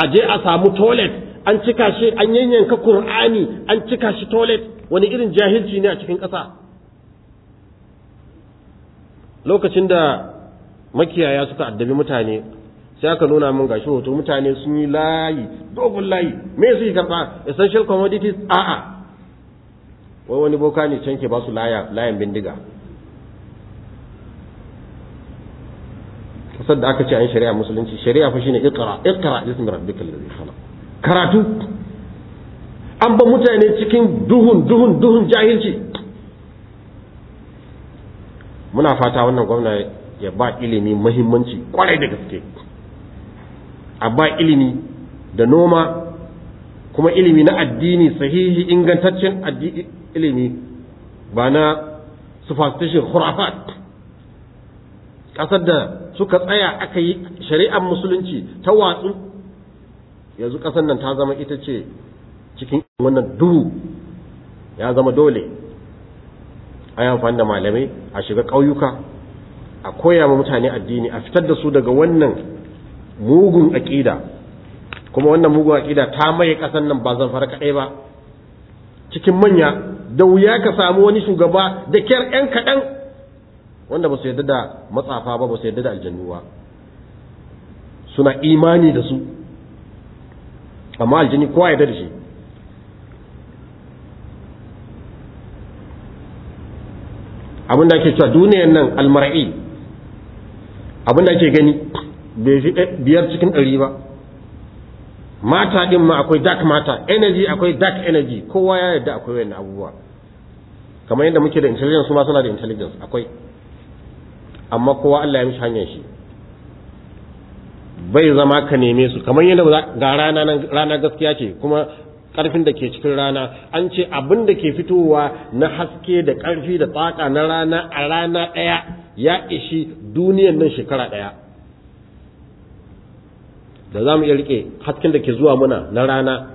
A je a samu toilet an cika shi an yanyanka Kur'ani an cika shi toilet. Wani irin jahilci ne a cikin ƙasa. Lokacin da makiyaya suka addabi mutane sai aka nuna min gashi hoto mutane sun yi layi dogon layi. Me su yi karɓa? Essential commodities? A'a. Wai wani boka ne can ke ba su layan bindiga. Kasar da aka ce an shari'a musulunci shari'a fa shine iqra iqra bismi rabbikal ladhi khalaq. Karatu. An ba mutane cikin duhun duhun duhun jahilci. Muna fata wannan gwamna ya ba ilimi muhimmanci ƙwarai da gaske. A ba ilimi da noma kuma ilimi na addini sahihi ingantaccen ilimi ba na superstition khurafat. Ƙasar da suka tsaya aka yi shari'ar musulunci ta watsu yanzu ƙasar nan ta zama ita ce cikin wannan duhu ya zama dole. A yi amfani da malamai a shiga ƙauyuka a koya ma mutane addini a fitar da su daga wannan mugun aƙida. Kuma wannan mugun aƙida ta maye ƙasar nan ba zan fara kaɗai ba. Cikin manya da wuya ka samu wani shugaba da kyar 'yan kaɗan wanda ba su yarda da matsafa ba ba su yarda da aljannu ba. Suna imani da su. Amma aljini kowa yarda da shi. Abin da ake cewa duniyan nan almar'i abin da ake gani bai fi biyar cikin ɗari ba. Mata ɗin ma akwai dark mata energy akwai dark energy. Kowa ya yarda akwai wannan abubuwa. Kamar yadda muke da intelligence su ma suna da intelligence akwai. Amma kowa Allah ya mishi hanyar shi. Bai zama ka neme su. Kamar yadda ga rana rana gaskiya ce kuma ƙarfin da ke cikin rana. An ce abin da ke fitowa na haske da ƙarfi da tsaka na rana a rana ɗaya ya ishi duniyan nan shekara ɗaya. Da za mu iya riƙe hasken da ke zuwa muna na rana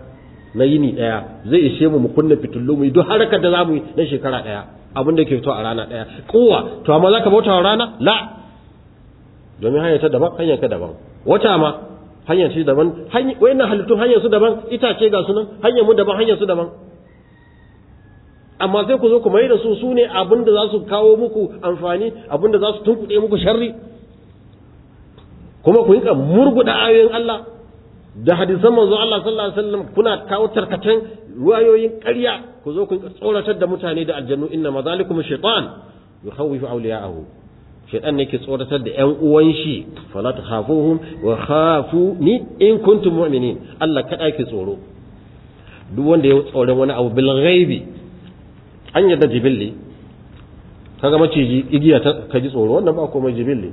na yini ɗaya zai ishe mu mu kunna fitullu mu yi duk harkar da za mu yi na shekara ɗaya abin da ke fito a rana ɗaya. Kowa to amma za ka bauta wa rana? La. Domin hanyar ta daban hanyar ka daban. Wata ma hanyar shi daban. Wayannan halittun hanyar su daban itace ga su nan hanyar mu daban hanyar su daban. Amma sai ku zo ku mai da su su ne abin da za su kawo muku amfani abin da za su tunkuɗe muku sharri. Kuma ku yi murguɗa ayoyin Allah da hadisan manzo Allah sallallahu alaihi wasallam kuna kawo tarkacen ruwayoyin ƙarya. Ku zo ku tsoratar da mutane da aljannu inna mazalikum shaitan yukhawifu awliya'ahu. Shaitan ne ke tsoratar da ƴan uwan shi. Fala takhafuhum wa khafuni in kuntum mu'minin. Allah kada ke tsoro. Duk wanda ya tsoron wani abu bil ghaibi an yadda jibilli kaga maciji igiya ta kaji tsoro wannan ba komai jibilli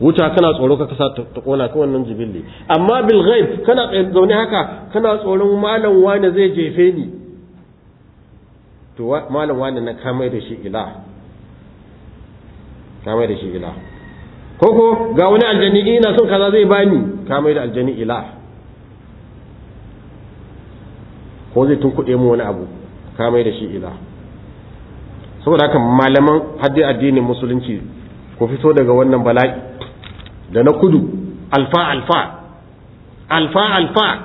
wuta kana tsoro ka kasa ta kona ka wannan jibilli amma bil ghaib kana zaune haka kana tsoron malam wani zai jefe ni. To malam wani na kamai da shi ila kamai da shi ila. Koko ga wani aljani ina son kaza zai bani kamai da aljani ila. Ko zai tunkuɗe mu wani abu kamai da shi ila. Saboda haka malaman haddi addinin musulunci ku fito daga wannan bala'i da na kudu alfa alfa alfa alfa.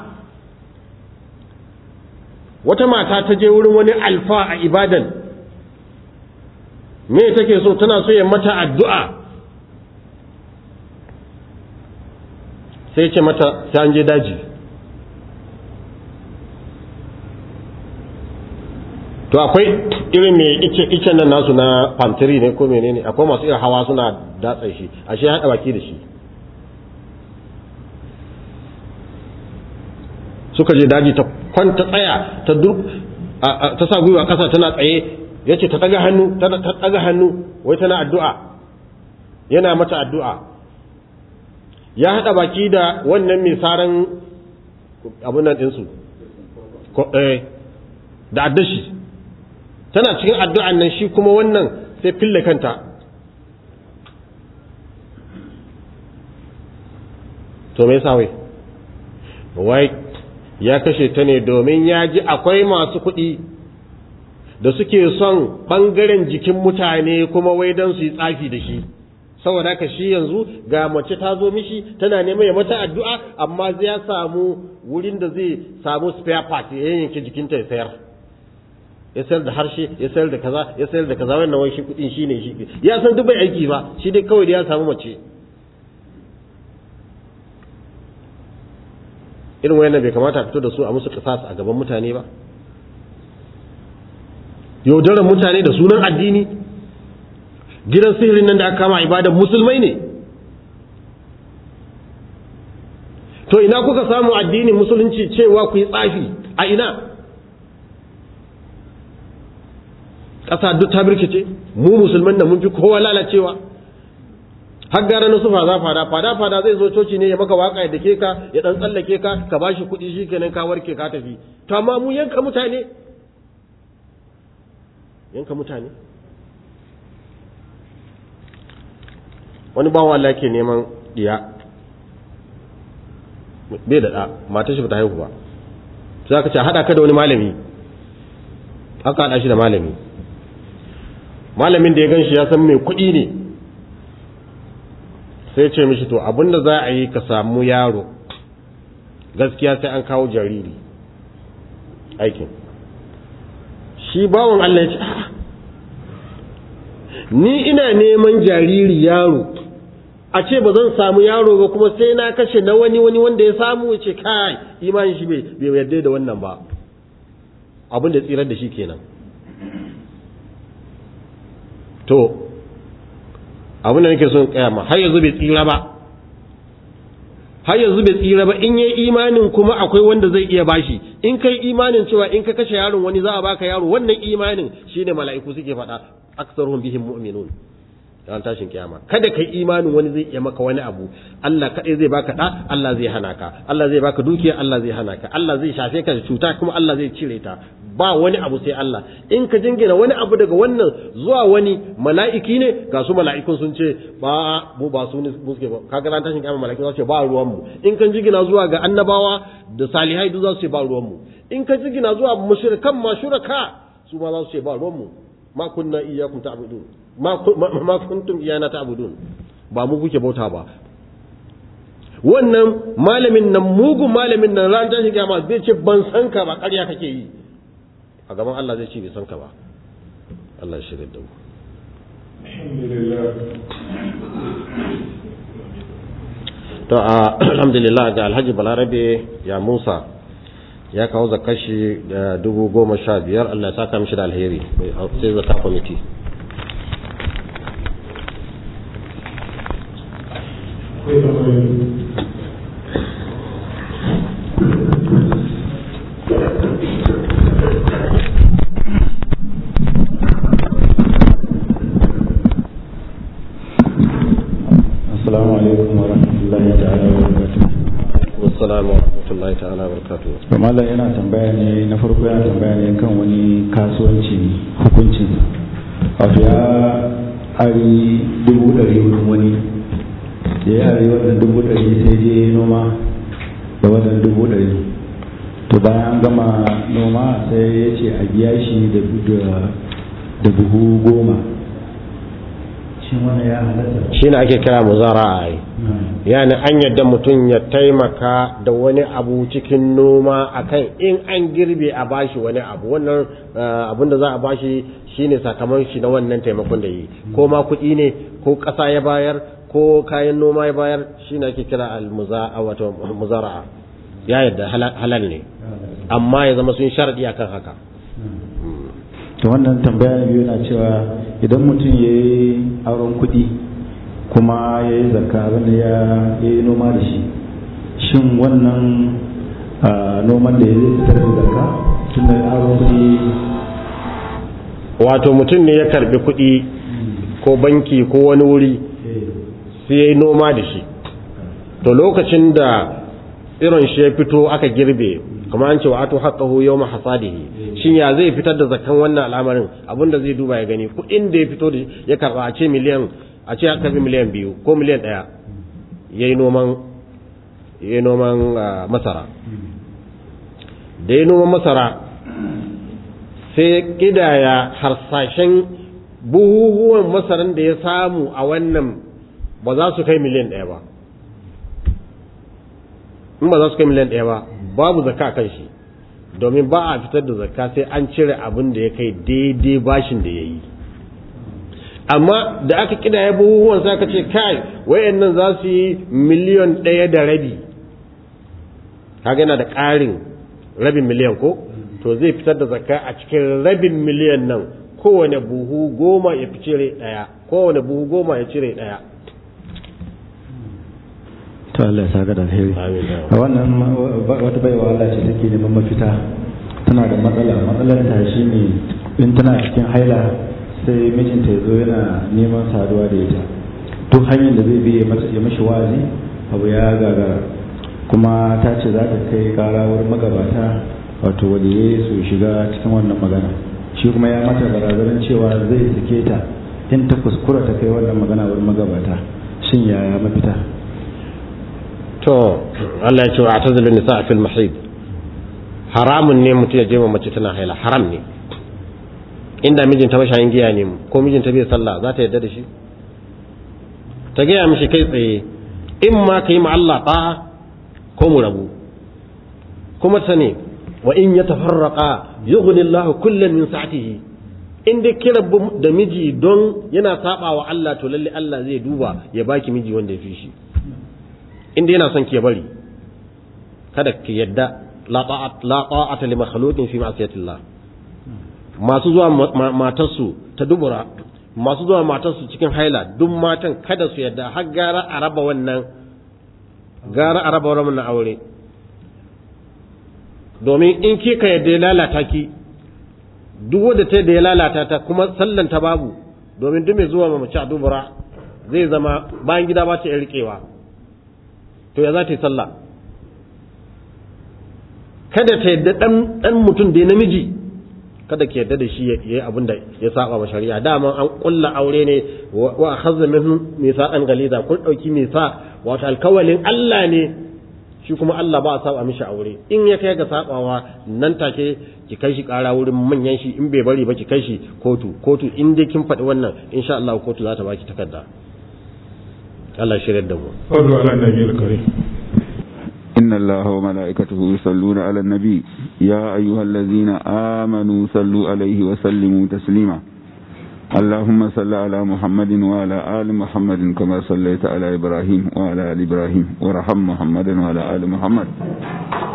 Wata mata ta je wurin wani alfa a ibadan me take so tana so ya mata addu'a? Sai ce mata sai an je daji. To akwai irin mai icen nan nasu na pantry ne ko menene? Akwai masu irin hawa suna datsa shi ashe haɗa baki da shi. Suka je daji ta kwanta tsaya ta dur ta sa gwiwa ƙasa tana tsaye ya ce ta ɗaga hannu ta ɗaga hannu wai tana addu'a yana mata addu'a. Ya haɗa baki da wannan mai saran abin nan ɗinsu da addashi. Tana cikin addu'an nan shi kuma wannan sai fille kanta. To me yasa wai? Wai ya kashe ta ne domin ya ji akwai masu kuɗi da suke son ɓangaren jikin mutane kuma wai don su yi tsafi da shi. Saboda haka shi yanzu ga mace ta zo mishi tana neman ya mata addu'a amma zai samu wurin da zai samu spare part ya yanke jikinta ya sayar. Ya sayar da harshe ya sayar da kaza ya sayar da kaza wannan wai shi kuɗin shine shi ya san duk bai aiki ba shi dai kawai da ya samu mace. Irin wayannan bai kamata a fito da su a musu kisas a gaban mutane ba. Yaudarar mutane da sunan addini. Gidan sihirin nan da aka kama ibadan musulmai ne. To ina kuka samu addinin musulunci cewa ku yi tsafi? A ina? Ƙasa duk ta birkice. Mu musulman da mun fi kowa lalacewa. Har gara na su fada fada. Fada fada zai zo coci ne ya maka waƙa ya dake ka ya dan tsallake ka ka bashi kuɗi shikenan ka warke ka tafi. To amma mu yanka mutane. Yanka mutane? Wani bawa Allah ke neman diya bai da ɗa matar shi ba ta haihu ba. Sai aka ce haɗa ka da wani malami. Aka haɗa shi da malami. Malamin da ya gan shi ya san mai kuɗi ne. Sai ce mishi to abin da za a yi ka samu yaro gaskiya sai an kawo jariri. Aikin. Shi bawon Allah ya ce ni ina neman jariri yaro. A ce ba zan samu yaro ba kuma sai na kashe na wani wani wanda ya samu ce kai imanin shi bai yarda da wannan ba. Abin da tsirar da shi kenan. To abin da nake son kaya ma har yanzu bai tsira ba. Har yanzu bai tsira ba in yi imanin kuma akwai wanda zai iya bashi. In kai imanin cewa in ka kashe yaron wani za a baka yaro wannan imanin shine mala'iku suke faɗa aksaruhum bihim mu'minun. Ran tashin kiyama. Kada kai imanin wani zai iya maka wani abu. Allah kadai zai baka da Allah zai hana ka. Allah zai baka dukiya Allah zai hana ka. Allah zai shafe ka da cuta kuma Allah zai cire ta. Ba wani abu sai Allah. In ka jingina wani abu daga wannan zuwa wani mala'iki ne ga su mala'ikun sun ce ba mu ba su ne suke ba. Kaga ran tashin kiyama mala'iku za su ce ba ruwan mu. In ka jingina zuwa ga annabawa da salihai duk za su ce ba ruwan mu. In ka jingina zuwa mushrikan ma shuraka su ma za su ce ba ruwan mu. Ma kunna iyyakum ta'budun. Ma kuntum iyana ta'budun. Ba mu kuke bauta ba. Wannan malamin nan mugun malamin nan ran tashin kiyama zai ce ban san ka ba ƙarya kake yi. A gaban Allah zai ce bai san ka ba. Allah shi da mu. To alhamdulillah ga alhaji balarabe ya musa ya kawo zakashi da dubu goma sha biyar. Allah ya saka mishi da alheri. Sai zaka kwamiti. Assalamu alaikum wa rahmatullahi ta'ala wa barakatuh. Assalamu wa rahmatullahi ta'ala wa Kamala yana tambaya ne na farko yana tambaya ne kan wani kasuwanci hukuncin. Wato ya ari dubu ɗari wurin wani da ya ari wannan dubu ɗari sai je noma da wannan dubu ɗari. To bayan an gama noma sai ya ce a biya shi da buhu goma. Halatta. Shine ake kira muzara'a ai. Yani an yadda mutum ya taimaka da wani abu cikin noma akan in an girbe a bashi wani abu. Wannan abin da za a bashi shine sakamakon shi na wannan taimakon da yi. Ko ma kuɗi ne ko ƙasa ya bayar ko kayan noma ya bayar shine ake kira al-muza'a wato muzara'a. Ya yadda halal ne. Amma ya zama sun sharadi akan haka. To wannan tambaya biyu na cewa idan mutum ya yi auren kuɗi kuma ya yi zarka abin da ya yi noma da shi shin wannan noman da ya zai fitar da zarka tun da auren kuɗi? Wato mutum ne ya karɓi kuɗi ko banki ko wani wuri sai ya yi noma da shi. To lokacin da irin shi ya fito aka girbe kuma an ce wa ato haqqahu yawma hasadihi. Shin ya zai fitar da zakan wannan al'amarin? Abinda zai duba ya gani. Kuɗin da ya fito da ya karɓa a ce miliyan a ce aka bi miliyan biyu ko miliyan ɗaya yayi noman yayi noman masara. Da ya noman masara sai kidaya harsashen buhuhuwan masaran da ya samu a wannan ba za su kai miliyan ɗaya ba. In ba za su kai miliyan ɗaya ba babu zakka kan shi. Domin ba a fitar da zakka sai an cire abin da ya kai daidai bashin da ya yi. Amma da aka kida ya buhuhuwan sai aka ce kai wayannan za su yi miliyan ɗaya da rabi. Kaga yana da ƙarin rabin miliyan ko? To zai fitar da zakka a cikin rabin miliyan nan. Kowane buhu goma ya fi cire ɗaya. Kowane buhu goma ya cire ɗaya. To Allah ya saka da alheri. A wannan wata baiwa Allah ce take neman mafita. Tana da matsala. Matsalar ta shine in tana cikin haila sai mijinta ya zo yana neman saduwa da ita. Duk hanyar da zai bi ya mashi wazi abu ya gagara. Kuma ta ce za ta kai kara wurin magabata wato waliye su shiga cikin wannan magana. Shi kuma ya mata barazanar cewa zai sake ta in ta kuskura ta kai wannan magana wurin magabata. Shin yaya mafita? To Allah ya ce wa atazilun nisa fil mahid haramun ne mutum ya je ma mace tana haila haram ne. Inda mijinta mashayin giya ne ko mijinta bai sallah za ta yarda da shi? Ta gaya mishi kai tsaye in ma ka yi ma Allah ko mu rabu. Kuma ta ne wa in ya tafarraqa yughni Allah kullan min sa'atihi. In dai kira da miji don yana saba wa Allah to lalle Allah zai duba ya baki miji wanda ya fi shi. Inda yana son ki bari. Kada ki yadda la ta'ata li makhluqin fi ma'siyatillah. Masu zuwa matarsu ta dubura masu zuwa matarsu cikin haila duk matan kada su yadda har gara a raba wannan gara a raba wannan aure. Domin in ki ka yadda ya lalata ki duk wanda ta da ya lalata ta kuma sallan ta babu domin duk mai zuwa mace a dubura zai zama bayan gida ba ta rikewa to ya za ta yi sallah? Kada ta yadda dan mutum da namiji kada ki yadda da shi ya yi abin da ya saba wa shari'a. Dama an kulla aure ne wa akhadha minhum mithaqan galiza. Kun ɗauki misa wato alkawalin Allah ne shi kuma Allah ba a saba mishi aure. In ya kai ga sabawa nan take ki kai shi kara wurin manyan shi in bai bari ba ki kai shi kotu. Kotu in dai kin faɗi wannan insha Allah kotu za ta baki takarda. Allah shirya da mu. Sallu ala nabi al-karim. إن الله وملائكته يصلون على النبي. يا أيها الذين آمنوا صلوا عليه وسلموا تسليما. اللهم صل على محمد وعلى آل محمد كما صليت على إبراهيم وعلى آل إبراهيم. ورحم محمد وعلى آل محمد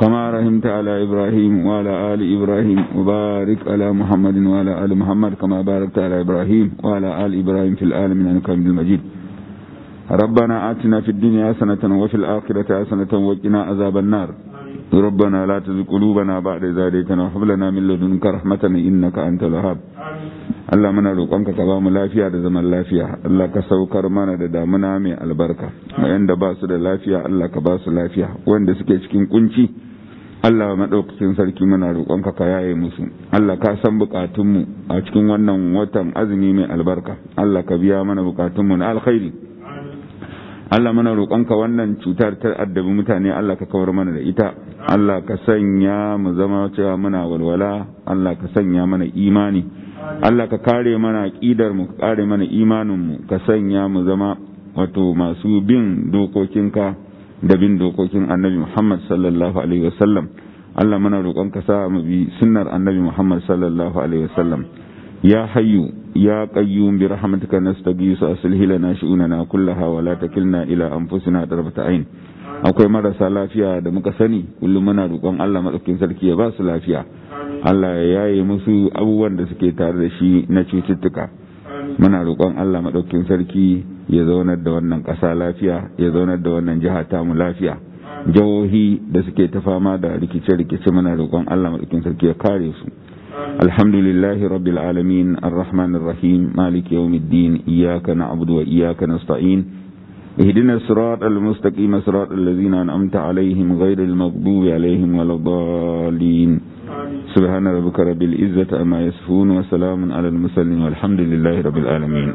كما رحمت على إبراهيم وعلى آل إبراهيم. وبارك على محمد وعلى آل محمد كما باركت على إبراهيم وعلى آل إبراهيم في العالمين إنك حميد مجيد. ربنا آتنا في الدنيا حسنة وفي الآخرة حسنة وقنا عذاب النار ربنا لا تزغ قلوبنا بعد إذ هديتنا وهب لنا من لدنك رحمة إنك أنت الوهاب Allah muna roƙonka ka ba mu lafiya da zaman lafiya Allah ka saukar mana da damuna mai albarka wayanda ba su da lafiya Allah ka ba su lafiya wanda suke cikin kunci Allah maɗaukacin sarki muna roƙonka ka yaye musu Allah ka san buƙatunmu a cikin wannan watan azumi mai albarka Allah ka biya mana buƙatunmu na alkhairi Allah mana roƙonka wannan cutar ta addabi mutane. Allah ka kawar mana da ita. Allah ka sanya mu zama cewa muna walwala. Allah ka sanya mana imani. Allah ka kare mana aqidar mu ka kare mana imanin mu. Ka sanya mu zama wato masu bin dokokinka da bin dokokin annabi Muhammad sallallahu alaihi wasallam. Allah muna roƙon ka sa mu bi sunnar annabi Muhammad sallallahu alaihi wasallam. Ya qayyum bi rahmatika nastaghiithu aslih lana shu'unana kullaha wa la takilna ila anfusina tarfata ayn akwai marasa lafiya da muka sani kullum muna roƙon Allah madaukakin sarki ya ba su lafiya. Allah ya yaye musu abubuwan da suke tare da shi na cututtuka. Muna roƙon Allah madaukakin sarki ya zaunar da wannan ƙasa lafiya ya zaunar da wannan jiha ta mu lafiya jihohi da suke ta fama da rikice-rikice muna roƙon Allah madaukakin sarki ya kare su. Alhamdulillahi rabbil alamin arrahmanir rahim maliki yawmiddin iyyaka na'budu wa iyyaka nasta'in اهدنا الصراط المستقيم صراط الذين أنعمت عليهم غير المغضوب عليهم ولا الضالين. سبحان ربك رب العزة أما يصفون وسلام على المرسلين والحمد لله رب العالمين.